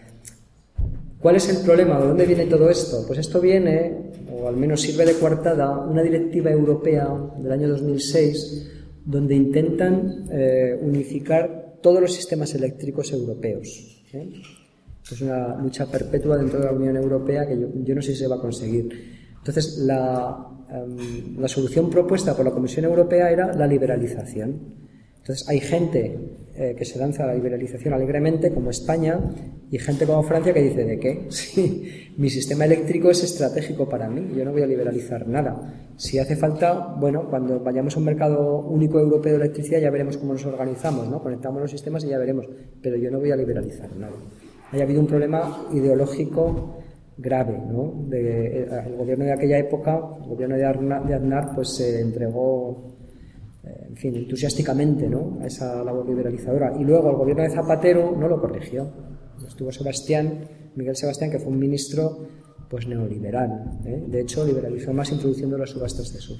¿Cuál es el problema? ¿De dónde viene todo esto? Pues esto viene, o al menos sirve de coartada, una directiva europea del año 2006 donde intentan eh, unificar todos los sistemas eléctricos europeos. ¿eh? Es una lucha perpetua dentro de la Unión Europea que yo, no sé si se va a conseguir. Entonces, em, la solución propuesta por la Comisión Europea era la liberalización. Entonces hay gente eh, que se lanza a la liberalización alegremente, como España, y gente como Francia que dice, ¿de qué? Sí, mi sistema eléctrico es estratégico para mí, yo no voy a liberalizar nada. Si hace falta, bueno, cuando vayamos a un mercado único europeo de electricidad ya veremos cómo nos organizamos, ¿no? Conectamos los sistemas y ya veremos, pero yo no voy a liberalizar nada. Haya habido un problema ideológico grave, ¿no? Eh, el gobierno de aquella época, el gobierno de Aznar, pues se entregó en fin, entusiásticamente ¿no? a esa labor liberalizadora. Y luego el gobierno de Zapatero no lo corrigió. Estuvo Sebastián, Miguel Sebastián, que fue un ministro pues neoliberal. ¿eh? De hecho, liberalizó más introduciendo las subastas de sur.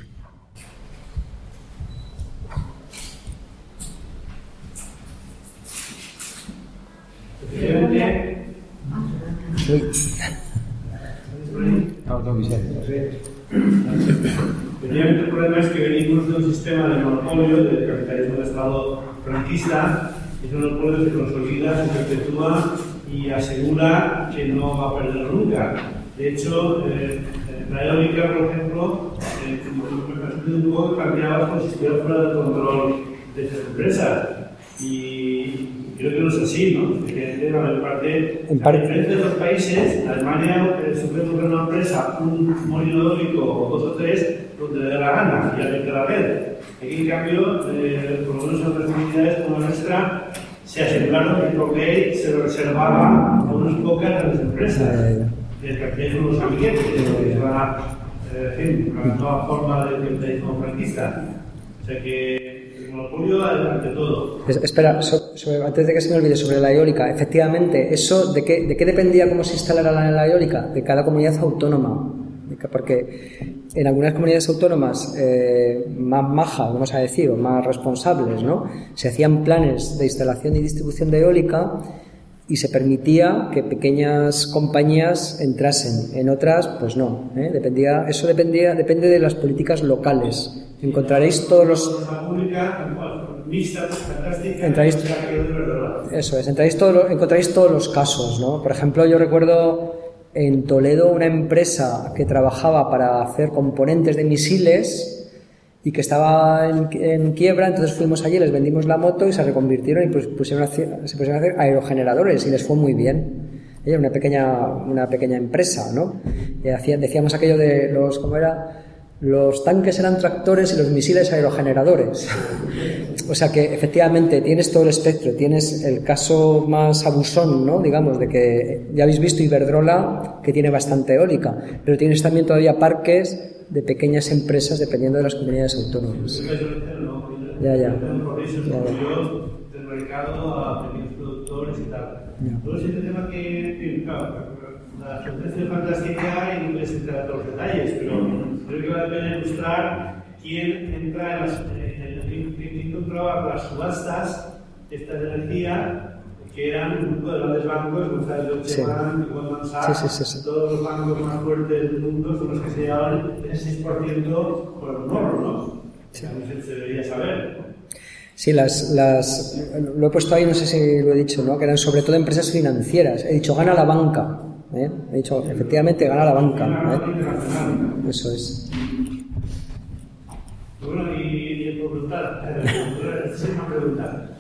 El problema es que venimos de un sistema de monopolio, del capitalismo de Estado franquista, y ese monopolio se consolida, se perpetúa y asegura que no va a perder nunca. De hecho, eh, la eólica, por ejemplo, eh, un poco cambiaba como si estuviera fuera del control de esas empresas. Y creo que no es así, ¿no? Que la mayor parte, en parte. de otros países, Alemania eh, se puede comprar una empresa, un molino eólico o dos o tres, donde le dé la gana y abierta la red. Aquí, en cambio, eh, por lo menos en otras comunidades como nuestra, se aseguraron que el bloqueo se lo reservaba a unas pocas de las empresas. El capitalismo los amiguetes, que es la, eh, la nueva forma del capitalismo franquista. O sea que monopolio ante todo. espera, antes de que se me olvide, sobre la eólica, efectivamente, ¿eso de qué, de qué dependía cómo se instalara la, la eólica? De cada comunidad autónoma. Porque en algunas comunidades autónomas eh, más majas, vamos a decir, o más responsables, ¿no? se hacían planes de instalación y distribución de eólica y se permitía que pequeñas compañías entrasen. En otras, pues no. ¿eh? Dependía, eso dependía, depende de las políticas locales. Encontraréis todos los. Entraréis, eso es, entraréis todo, encontraréis todos los casos, ¿no? Por ejemplo, yo recuerdo en Toledo una empresa que trabajaba para hacer componentes de misiles y que estaba en, quiebra, entonces fuimos allí, les vendimos la moto y se reconvirtieron y pues pusieron se pusieron a hacer aerogeneradores y les fue muy bien. Era una pequeña, una pequeña empresa, ¿no? Decíamos aquello de los, ¿cómo era? Los tanques eran tractores y los misiles aerogeneradores. o sea que efectivamente tienes todo el espectro, tienes el caso más abusón, ¿no? digamos, de que ya habéis visto Iberdrola, que tiene bastante eólica, pero tienes también todavía parques de pequeñas empresas dependiendo de las comunidades autónomas. Ya, ya. del mercado la sentencia fantástica y no les entra todos los detalles, pero creo que vale la pena ilustrar quién entra en las, eh, quién controlaba las subastas de energía que eran un grupo de grandes bancos, como está el Deutsche Bank, Goldman Sachs, todos los bancos más fuertes del mundo son los que se llevaban el 6% por el morro, ¿no? Sí. se debería saber. Sí, las, las, lo he puesto ahí, no sé si lo he dicho, ¿no? que eran sobre todo empresas financieras. He dicho, gana la banca. ¿Eh? He dicho, efectivamente, gana la banca. ¿eh? Eso es. Bueno, y, por preguntar, una pregunta.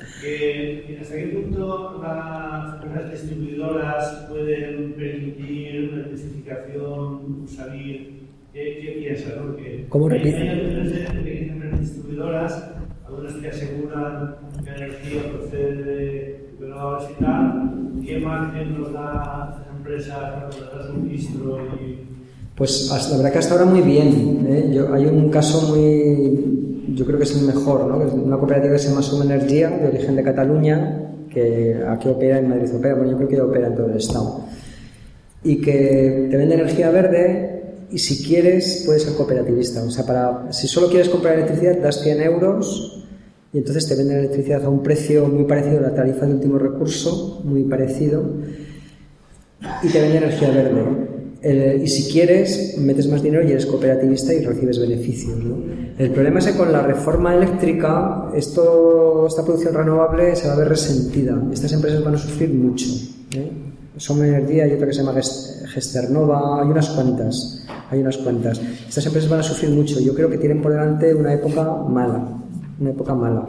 ¿Hasta qué punto las distribuidoras pueden permitir una especificación, salir? ¿Qué, piensas? ¿Cómo repite? Hay algunas distribuidoras, algunas que aseguran que la energía procede de y tal. ¿Qué margen nos da pues la verdad que hasta ahora muy bien. ¿eh? Yo, hay un caso muy, yo creo que es el mejor, ¿no? una cooperativa que se llama Suma Energía, de origen de Cataluña, que aquí opera en Madrid opera, bueno, yo creo que ya opera en todo el estado. Y que te vende energía verde y si quieres puedes ser cooperativista. O sea, para, si solo quieres comprar electricidad das 100 euros y entonces te venden electricidad a un precio muy parecido a la tarifa de último recurso, muy parecido y te vende energía verde. y si quieres, metes más dinero y eres cooperativista y recibes beneficios. ¿no? El problema es que con la reforma eléctrica, esto, esta producción renovable se va a ver resentida. Estas empresas van a sufrir mucho. ¿eh? Som Energía y otra que se llama Gesternova, hay unas cuantas. Hay unas cuantas. Estas empresas van a sufrir mucho. Yo creo que tienen por delante una época mala. Una época mala.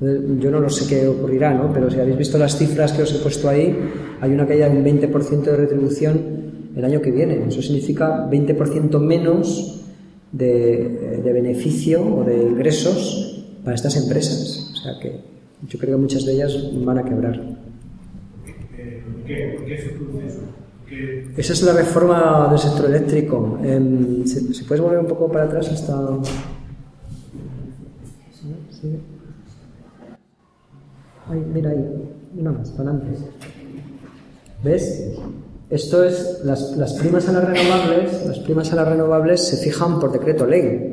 Yo no lo sé qué ocurrirá, ¿no? pero si habéis visto las cifras que os he puesto ahí, hay una caída de un 20% de retribución el año que viene. Eso significa 20% menos de, beneficio o de ingresos para estas empresas. O sea que yo creo que muchas de ellas van a quebrar. ¿Qué, qué se? Esa es la reforma del sector eléctrico. si, puedes volver un poco para atrás hasta... mira ahí, una más, para adelante. ¿Ves? Esto es, las, las, primas a las renovables, las primas a las renovables se fijan por decreto ley.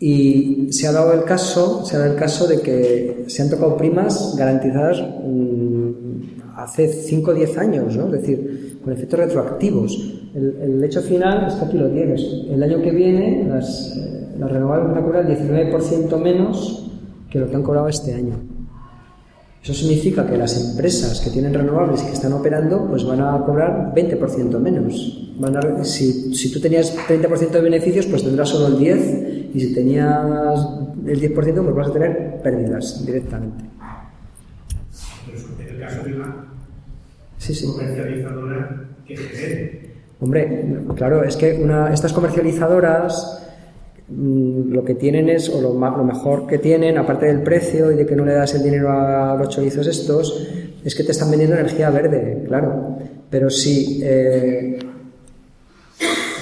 Y se ha dado el caso, se ha dado el caso de que se han tocado primas garantizadas mm, hace 5 o 10 años, ¿no? Es decir, con efectos retroactivos. El, hecho final es que aquí lo tienes. El año que viene las, eh, las renovables van a cobrar el 19% menos que lo que han cobrado este año. Eso significa que las empresas que tienen renovables y que están operando, pues van a cobrar 20% menos. Van a, si, si, tú tenías 30% de beneficios, pues tendrás solo el 10%, y si tenías el 10%, pues vas a tener pérdidas directamente. Pero en el caso de una sí, sí. comercializadora que se Hombre, claro, es que una, estas comercializadoras lo que tienen es, o lo, lo, mejor que tienen, aparte del precio y de que no le das el dinero a los chorizos estos, es que te están vendiendo energía verde, claro. Pero si eh,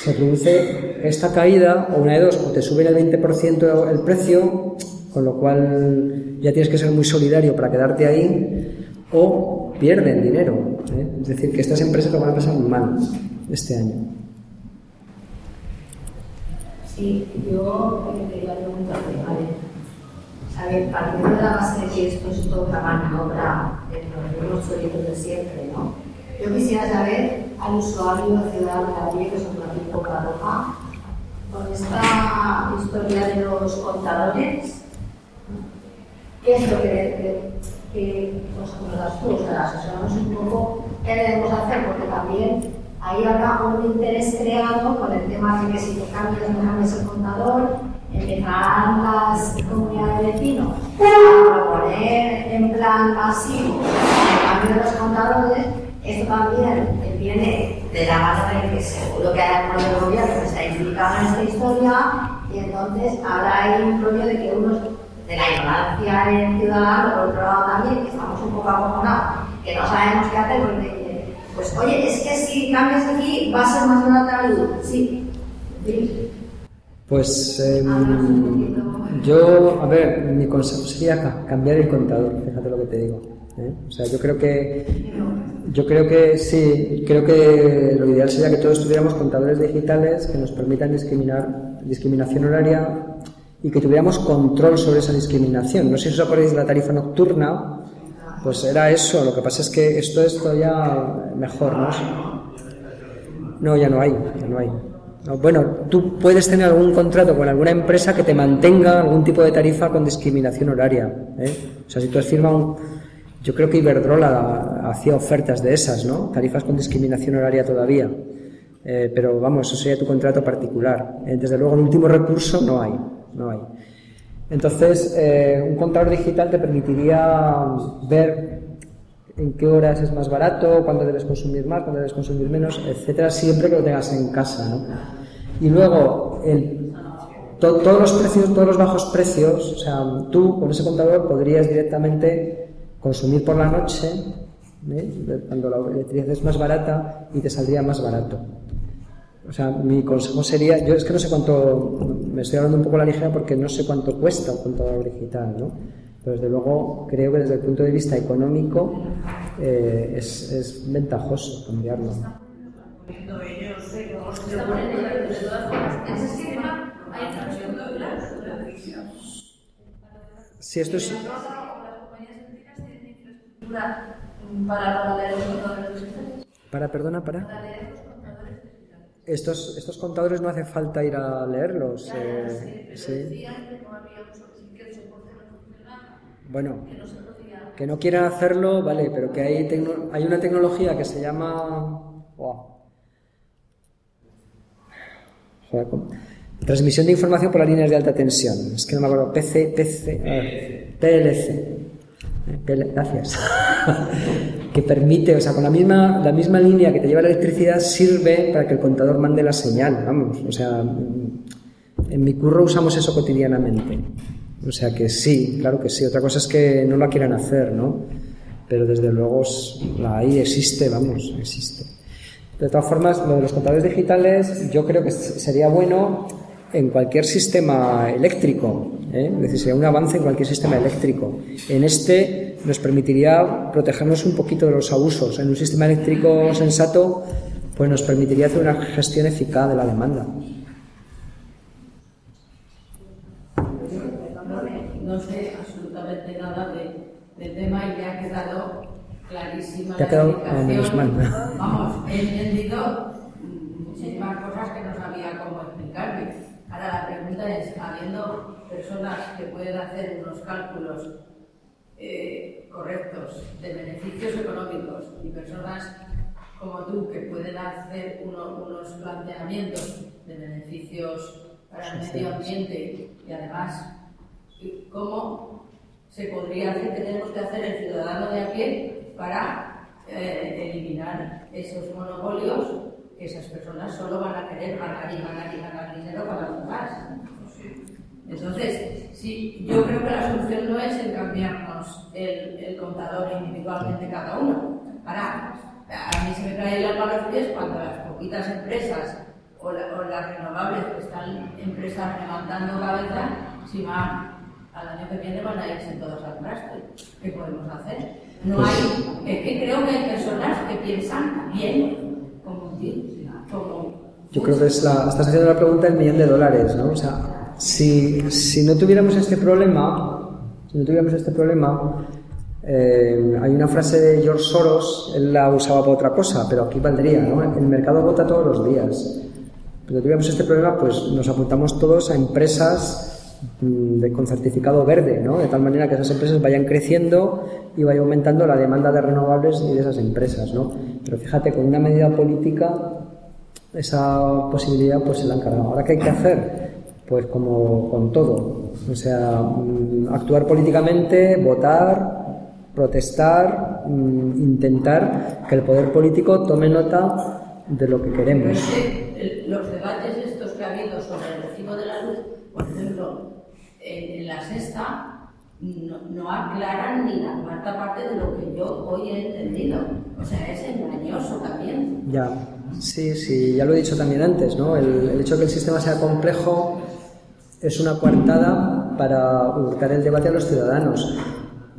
se produce esta caída, o una de dos, o te suben el 20% el precio, con lo cual ya tienes que ser muy solidario para quedarte ahí, o pierden dinero. ¿eh? Es decir, que estas empresas lo van a pasar mal este año. Sí, yo eh, quería preguntarte, vale, a ver, partiendo de la base de que esto es toda una maniobra de los proyectos de siempre, ¿no? Yo quisiera saber al usuario ciudadano de la pie, que es un Francisco Caroja, con esta historia de los contadores, ¿qué es lo que, que, que nos tú? O sea, asesoramos un poco qué debemos hacer, porque también Ahí habrá un interés creado con el tema de que si te cambias, no cambies el contador, empezarán las comunidades de vecinos a proponer en plan masivo el cambio de los contadores. Esto también viene de la mano de que seguro que hay algún del gobierno que está implicado en esta historia y entonces ahora hay un rollo de que unos de la ignorancia en ciudadano, por otro lado también, que estamos un poco acojonados, que no sabemos qué hacer porque pues oye, es que si cambias aquí va a ser más barata la luz. Sí. Pues em, yo, a ver, mi consejo sería cambiar el contador, fíjate lo que te digo. ¿eh? O sea, yo creo que, yo creo que sí, creo que lo ideal sería que todos tuviéramos contadores digitales que nos permitan discriminar, discriminación horaria y que tuviéramos control sobre esa discriminación. No sé si os acordáis de la tarifa nocturna, pues era eso, lo que pasa es que esto es todavía mejor, ¿no? No, ya no hay, ya no hay. bueno, tú puedes tener algún contrato con alguna empresa que te mantenga algún tipo de tarifa con discriminación horaria. ¿eh? O sea, si tú has firmado Yo creo que Iberdrola hacía ofertas de esas, ¿no? Tarifas con discriminación horaria todavía. Eh, pero vamos, eso sería tu contrato particular. Eh, desde luego, el último recurso no hay, no hay. Entonces, eh, un contador digital te permitiría ver en qué horas es más barato, cuándo debes consumir más, cuándo debes consumir menos, etcétera, siempre que lo tengas en casa. ¿no? Y luego, todos los precios, todos los bajos precios, o sea, tú con ese contador podrías directamente consumir por la noche, ¿eh? cuando la electricidad es más barata, y te saldría más barato. O sea, mi consejo sería, yo es que no sé cuánto, me estoy hablando un poco la ligera porque no sé cuánto cuesta un contador digital, ¿no? Pero desde luego creo que desde el punto de vista económico eh, es, es, ventajoso cambiarlo. Si esto es... Para, perdona, para. Estos, estos contadores no hace falta ir a leerlos. Ya, eh, sí, sí. pero decían que no había uso, que el soporte no funcionaba, Bueno, que no se podía. que no quieran hacerlo, vale, pero que hay, tecno- hay una tecnología que se llama... ¿cómo? Transmisión de información por las líneas de alta tensión. Es que no me acuerdo. PC, PC, a ver, PLC. Eh, PL Gracias. que permite, o sea, con la misma, la misma línea que te lleva la electricidad sirve para que el contador mande la señal, vamos. O sea, en mi curro usamos eso cotidianamente. O sea que sí, claro que sí. Otra cosa es que no la quieran hacer, ¿no? Pero desde luego AI existe, vamos, existe. De todas formas, lo de los contadores digitales yo creo que sería bueno en cualquier sistema eléctrico, ¿eh? es decir, sería un avance en cualquier sistema eléctrico. En este nos permitiría protegernos un poquito de los abusos. En un sistema eléctrico sensato, pues nos permitiría hacer una gestión eficaz de la demanda. No sé absolutamente nada de, del tema y ha quedado clarísima Te ha la quedado- menos mal. Vamos, he entendido muchísimas cosas que no sabía cómo explicarme. Ahora la pregunta es, habiendo personas que pueden hacer unos cálculos eh, correctos de beneficios económicos y personas como tú que pueden hacer uno- unos planteamientos de beneficios para el medio ambiente y además ¿Y ¿Cómo se podría hacer, qué tenemos que hacer el ciudadano de a pie para eh, eliminar esos monopolios que esas personas solo van a querer ganar y ganar y ganar dinero para los demás? Entonces, sí, yo creo que la solución no es en cambiarnos el, el contador individualmente cada uno. Ahora, a mí se me cae el alma los pies cuando las poquitas empresas o, la- o las renovables que están empresas levantando cabeza, si van al año que viene van a irse todos al traste. ¿Qué podemos hacer? No hay, es que creo que hay personas que piensan bien, como como Yo creo que es la, estás haciendo la pregunta del millón de dólares, ¿no? O sea, si, no tuviéramos este problema, si no tuviéramos este problema, eh, hay una frase de George Soros, él la usaba para otra cosa, pero aquí valdría, ¿no? El mercado vota todos los días. No tuviéramos este problema, pues nos apuntamos todos a empresas mm, de, con certificado verde, ¿no? De tal manera que esas empresas vayan creciendo y vaya aumentando la demanda de renovables y de esas empresas, ¿no? Pero fíjate, con una medida política esa posibilidad pues se la han cargado. ¿Ahora qué hay que hacer? Pues como con todo, o sea, mm, actuar políticamente, votar, protestar, mm, intentar que el poder político tome nota de lo que queremos. el- los debates estos que ha habido sobre el recibo de la luz, por ejemplo, en, en la sexta, no, no aclaran ni la cuarta parte de lo que yo hoy he entendido. O sea, es engañoso también. Ya, sí, sí, ya lo he dicho también antes, ¿no? El, el hecho de que el sistema sea complejo es una coartada para hurtar el debate a los ciudadanos.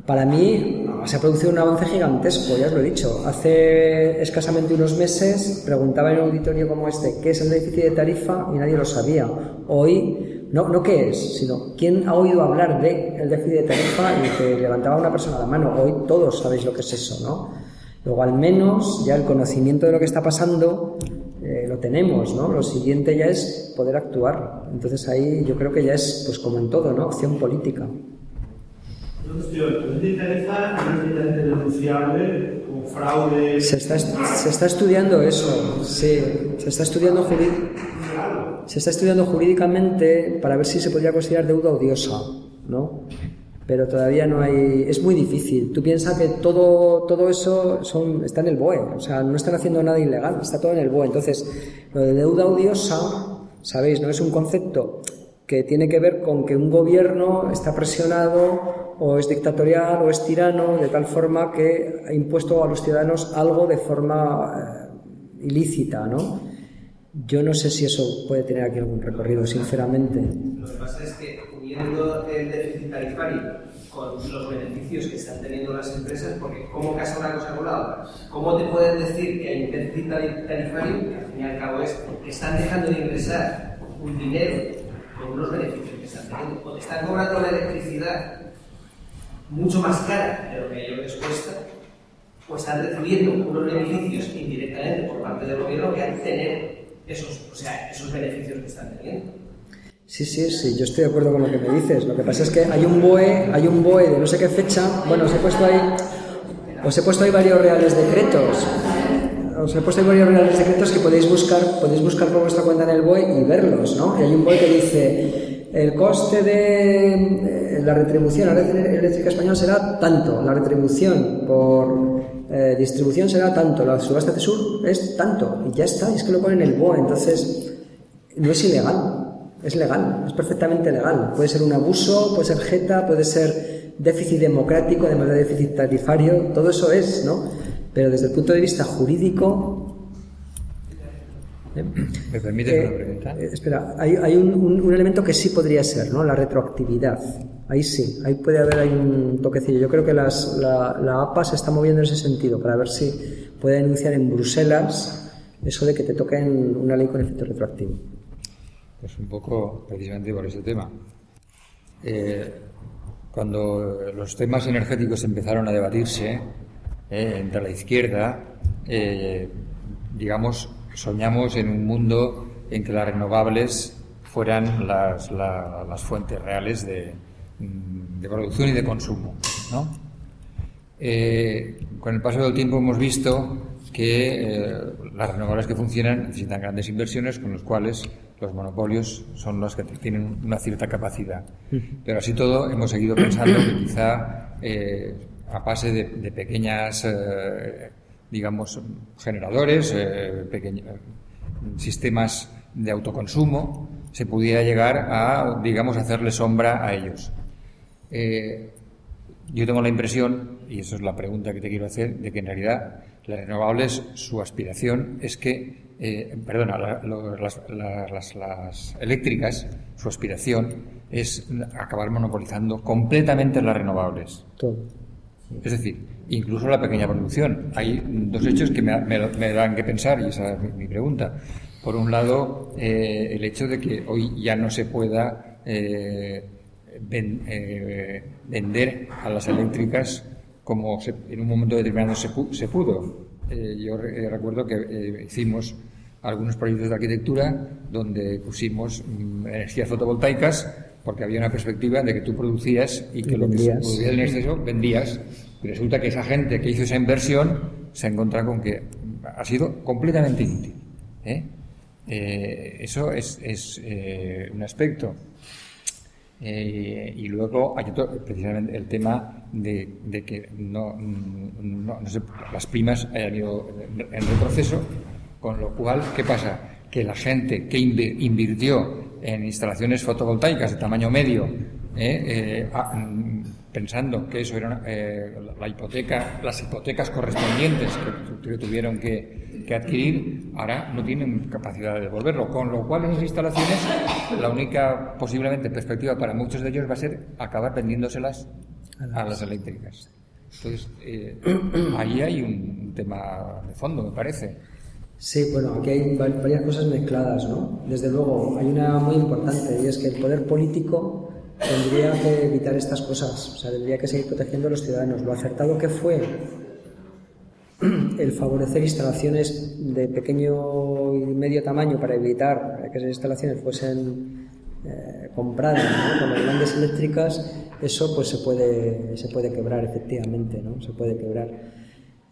Para mí se ha producido un avance gigantesco, ya os lo he dicho. Hace escasamente unos meses preguntaba en un auditorio como este qué es el déficit de tarifa y nadie lo sabía. Hoy, no, no qué es, sino quién ha oído hablar de el déficit de tarifa y que levantaba una persona la mano. Hoy todos sabéis lo que es eso, ¿no? Luego, al menos, ya el conocimiento de lo que está pasando lo tenemos, ¿no? Lo siguiente ya es poder actuar. Entonces ahí yo creo que ya es, pues como en todo, ¿no? Opción política. No denunciable como fraude. Se está, se está estudiando eso, sí, se está estudiando, juri- se está estudiando jurídicamente para ver si se podría considerar deuda odiosa, ¿no? Pero todavía no hay, es muy difícil. Tú piensas que todo, todo eso son, está en el BOE, o sea, no están haciendo nada ilegal, está todo en el BOE. Entonces, lo de deuda odiosa, sabéis, no es un concepto que tiene que ver con que un gobierno está presionado o es dictatorial o es tirano de tal forma que ha impuesto a los ciudadanos algo de forma eh, ilícita, ¿no? Yo no sé si eso puede tener aquí algún recorrido, sinceramente. Lo que pasa el déficit tarifario con los beneficios que están teniendo las empresas, porque ¿cómo casa una cosa con la otra? ¿Cómo te pueden decir que hay un déficit tari- tarifario, que al fin y al cabo es que están dejando de ingresar un dinero con unos beneficios que están teniendo, o te están cobrando la electricidad mucho más cara de lo que a ellos les cuesta, o están recibiendo unos beneficios indirectamente por parte del gobierno que antes tener esos, o sea, esos beneficios que están teniendo. Sí, sí, sí, yo estoy de acuerdo con lo que me dices. Lo que pasa es que hay un BOE, hay un BOE de no sé qué fecha. Bueno, os he puesto ahí, os he puesto ahí varios reales decretos. Os he puesto ahí varios reales decretos que podéis buscar, podéis buscar por vuestra cuenta en el BOE y verlos, ¿no? Y hay un BOE que dice el coste de eh, la retribución a la red eléctrica española será tanto, la retribución por eh, distribución será tanto, la subasta de sur es tanto, y ya está, es que lo ponen en el BOE, entonces no es ilegal, es legal, es perfectamente legal. Puede ser un abuso, puede ser jeta, puede ser déficit democrático, además de déficit tarifario, todo eso es, ¿no? Pero desde el punto de vista jurídico. ¿Me permite una pregunta? Eh, espera, hay, hay un, un, elemento que sí podría ser, ¿no? La retroactividad. Ahí sí, ahí puede haber hay un toquecillo. Yo creo que las, la, la APA se está moviendo en ese sentido para ver si puede denunciar en Bruselas eso de que te toquen una ley con efecto retroactivo. Pues un poco precisamente por ese tema. Eh, cuando los temas energéticos empezaron a debatirse eh, entre la izquierda, eh, digamos, soñamos en un mundo en que las renovables fueran las, las fuentes reales de, mm, de, producción y de consumo. ¿no? con el paso del tiempo hemos visto que las renovables que funcionan necesitan grandes inversiones con los cuales los monopolios son los que tienen una cierta capacidad. Pero así todo hemos seguido pensando que quizá eh, a base de, pequeñas, eh, digamos, generadores, eh, sistemas de autoconsumo, se pudiera llegar a, digamos, hacerle sombra a ellos. yo tengo la impresión, y eso es la pregunta que te quiero hacer, de que en realidad las renovables, su aspiración es que eh, perdona, las, eléctricas, su aspiración es acabar monopolizando completamente las renovables. Es decir, incluso la pequeña producción. Hay dos hechos que me, dan que pensar, y esa es mi, pregunta. Por un lado, eh, el hecho de que hoy ya no se pueda eh, vender a las eléctricas como en un momento determinado se, se pudo. Eh, yo eh, recuerdo que eh, hicimos algunos proyectos de arquitectura donde pusimos mm, energías fotovoltaicas porque había una perspectiva de que tú producías y que lo que se producía en exceso vendías. Y resulta que esa gente que hizo esa inversión se encuentra con que ha sido completamente inútil. eso es, es un aspecto. Eh, y luego hay otro, precisamente el tema de, que no, las primas hayan ido en, retroceso, con lo cual, ¿qué pasa? Que la gente que invirtió en instalaciones fotovoltaicas de tamaño medio, eh, eh, pensando que eso era la hipoteca, las hipotecas correspondientes que tuvieron que, que adquirir, ahora no tienen capacidad de devolverlo. Con lo cual, esas instalaciones, la única posiblemente perspectiva para muchos de ellos va a ser acabar vendiéndoselas a las eléctricas. Entonces, eh, ahí hay un tema de fondo, me parece. Sí, bueno, aquí hay varias cosas mezcladas, ¿no? Desde luego, hay una muy importante y es que el poder político tendría que evitar estas cosas, o sea, tendría que seguir protegiendo a los ciudadanos. Lo acertado que fue el favorecer instalaciones de pequeño y medio tamaño para evitar que esas instalaciones fuesen eh, compradas con las grandes eléctricas, eso pues se puede, se puede quebrar efectivamente, ¿no? Se puede quebrar.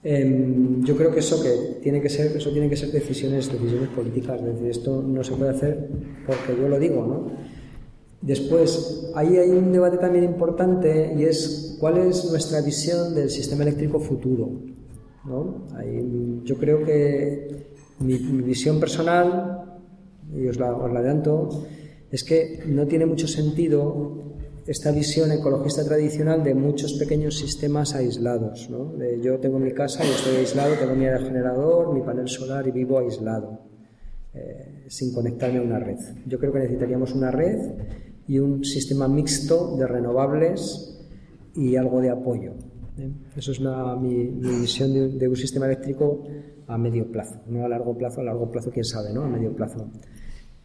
Em, yo creo que eso que tiene que ser, eso tiene que ser decisiones, decisiones políticas, es decir, esto no se puede hacer porque yo lo digo, ¿no? Después, ahí hay un debate también importante y es cuál es nuestra visión del sistema eléctrico futuro. ¿No? yo creo que mi, visión personal, y os la, os la adelanto, es que no tiene mucho sentido esta visión ecologista tradicional de muchos pequeños sistemas aislados. ¿no? yo tengo mi casa y estoy aislado, tengo mi generador, mi panel solar y vivo aislado, eh, sin conectarme a una red. Yo creo que necesitaríamos una red y un sistema mixto de renovables y algo de apoyo. ¿Eh? Eso es mi, visión de, un sistema eléctrico a medio plazo, no a largo plazo, a largo plazo quién sabe, ¿no? A medio plazo,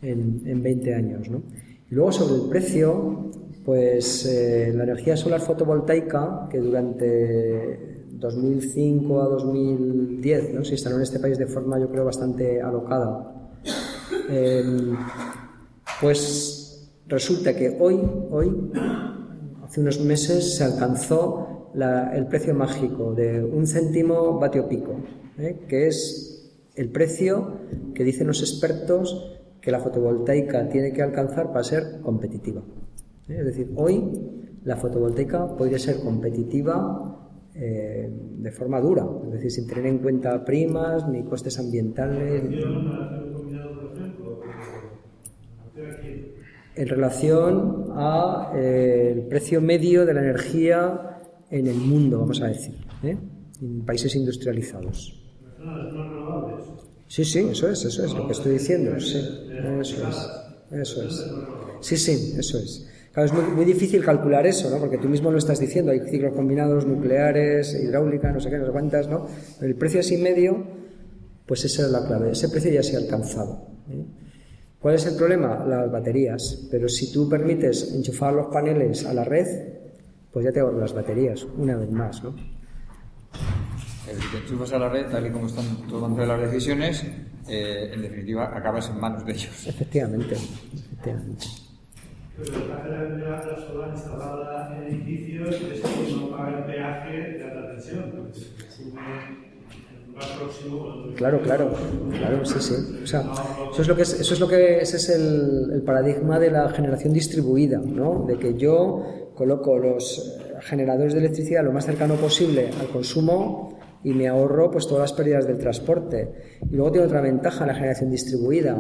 en, en 20 años, ¿no? Y luego sobre el precio, pues eh, la energía solar fotovoltaica, que durante 2005 a 2010 ¿no? se instaló en este país de forma, yo creo, bastante alocada, Em, pues resulta que hoy, hoy, hace unos meses, se alcanzó el precio mágico de un céntimo vatio pico, ¿eh? que es el precio que dicen los expertos que la fotovoltaica tiene que alcanzar para ser competitiva. ¿eh? Es decir, hoy la fotovoltaica podría ser competitiva eh, de forma dura, es decir, sin tener en cuenta primas ni costes ambientales. En relación al eh, precio medio de la energía en el mundo, vamos a decir, ¿eh? en países industrializados. Sí, sí, eso es, eso es lo que estoy diciendo. Sí, eso es, eso es. Sí, sí, eso es es muy, difícil calcular eso, ¿no? Porque tú mismo lo estás diciendo, hay ciclos combinados nucleares, hidráulica, no sé qué, no sé cuántas, ¿no? El precio así medio, pues esa es la clave, ese precio ya se ha alcanzado. ¿eh? ¿Cuál es el problema? Las baterías. Pero si tú permites enchufar los paneles a la red, pues ya te ahorras las baterías, una vez más, ¿no? Si te enchufas a la red, tal y como están tomando las decisiones, eh, en definitiva acabas en manos de ellos. Efectivamente, efectivamente pero el de la solar instalada en edificios es que no paga el peaje de alta tensión. Claro, claro, claro, sí, sí. O sea, eso es lo que es, eso es lo que ese es el, el paradigma de la generación distribuida, ¿no? De que yo coloco los generadores de electricidad lo más cercano posible al consumo y me ahorro pues todas las pérdidas del transporte. Y luego tiene otra ventaja la generación distribuida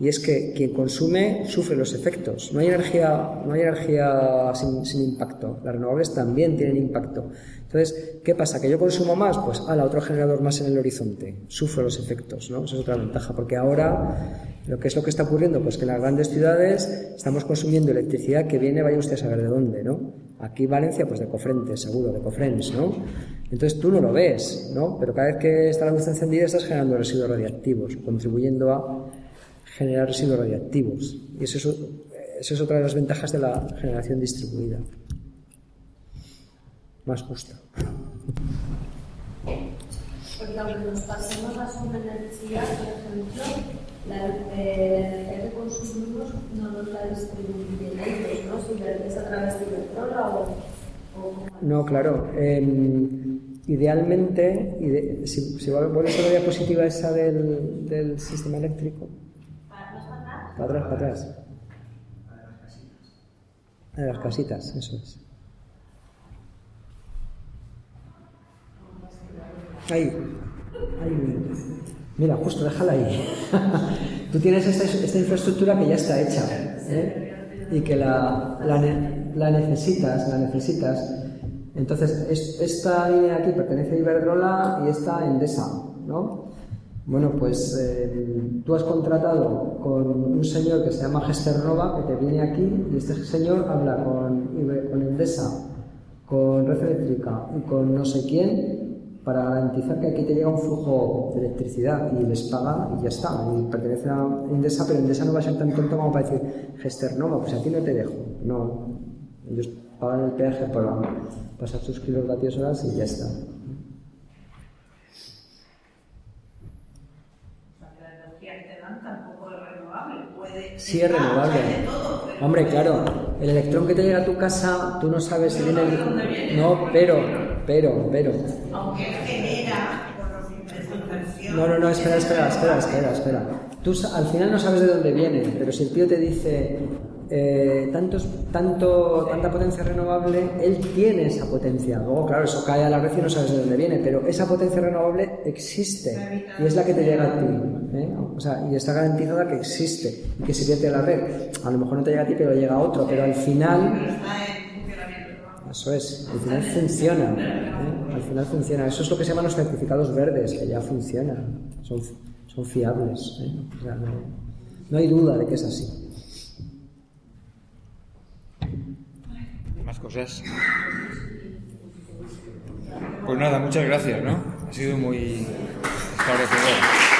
y es que quien consume sufre los efectos. No hay energía, no hay energía sin, sin impacto. Las renovables también tienen impacto. Entonces, ¿qué pasa? ¿Que yo consumo más? Pues, la otro generador más en el horizonte. Sufro los efectos, ¿no? Esa es otra ventaja, porque ahora, lo que es lo que está ocurriendo? Pues que en las grandes ciudades estamos consumiendo electricidad que viene, vaya usted a saber de dónde, ¿no? Aquí Valencia, pues de Cofrente, seguro, de Cofrens, ¿no? Entonces tú no lo ves, ¿no? Pero cada vez que está la luz encendida estás generando residuos radiactivos, contribuyendo a generar residuos radiactivos. Y eso es, eso es otra de las ventajas de la generación distribuida. Más justa. Porque aunque nos pasemos a una energía, por ejemplo, la, eh, energía que consumimos no nos la distribuyen ellos, ¿no? Si es a través de Iberdrola o, o... No, claro. Eh, idealmente, ide si, si vuelves a la diapositiva esa del, del sistema eléctrico, para atrás, para atrás. De las casitas, eso es. Ahí. Ahí. Mira, justo, déjala ahí. Tú tienes esta, infraestructura que ya está hecha ¿eh? y que la, necesitas, la necesitas. Entonces, esta línea aquí pertenece a Iberdrola y esta a Endesa, ¿no? Bueno, pues eh, tú has contratado con un señor que se llama Gester Nova, que te viene aquí, y este señor habla con, con Endesa, con Red Eléctrica y con no sé quién para garantizar que aquí te llega un flujo de electricidad y les paga y ya está. Y pertenece a Endesa, pero Endesa no va a ser tan tonto como para decir Gester Nova, pues a ti no te dejo. No, ellos pagan el peaje para pasar sus kilovatios horas y ya está. Sí, es renovable. Hombre, claro, el electrón que te llega a tu casa, tú no sabes si viene. No, pero, pero, pero. Aunque genera. No, no, no, espera, espera, espera, espera, espera. Tú al final no sabes de dónde viene, pero si el tío te dice, eh, tantos, tanto, tanta potencia renovable, él tiene esa potencia. Luego, claro, eso cae a la red y no sabes de dónde viene, pero esa potencia renovable existe y es la que te llega a ti. ¿eh? O sea, y está garantizada que existe y que se vierte a la red. A lo mejor no te llega a ti, pero llega a otro, pero al final. Eso es, al final funciona. ¿eh? Al final funciona. Eso es lo que se llaman los certificados verdes, que ya funcionan, son, son fiables. O sea, no, no hay duda de que es así. Más cosas. Pues nada, muchas gracias, ¿no? Ha sido muy esclarecedor.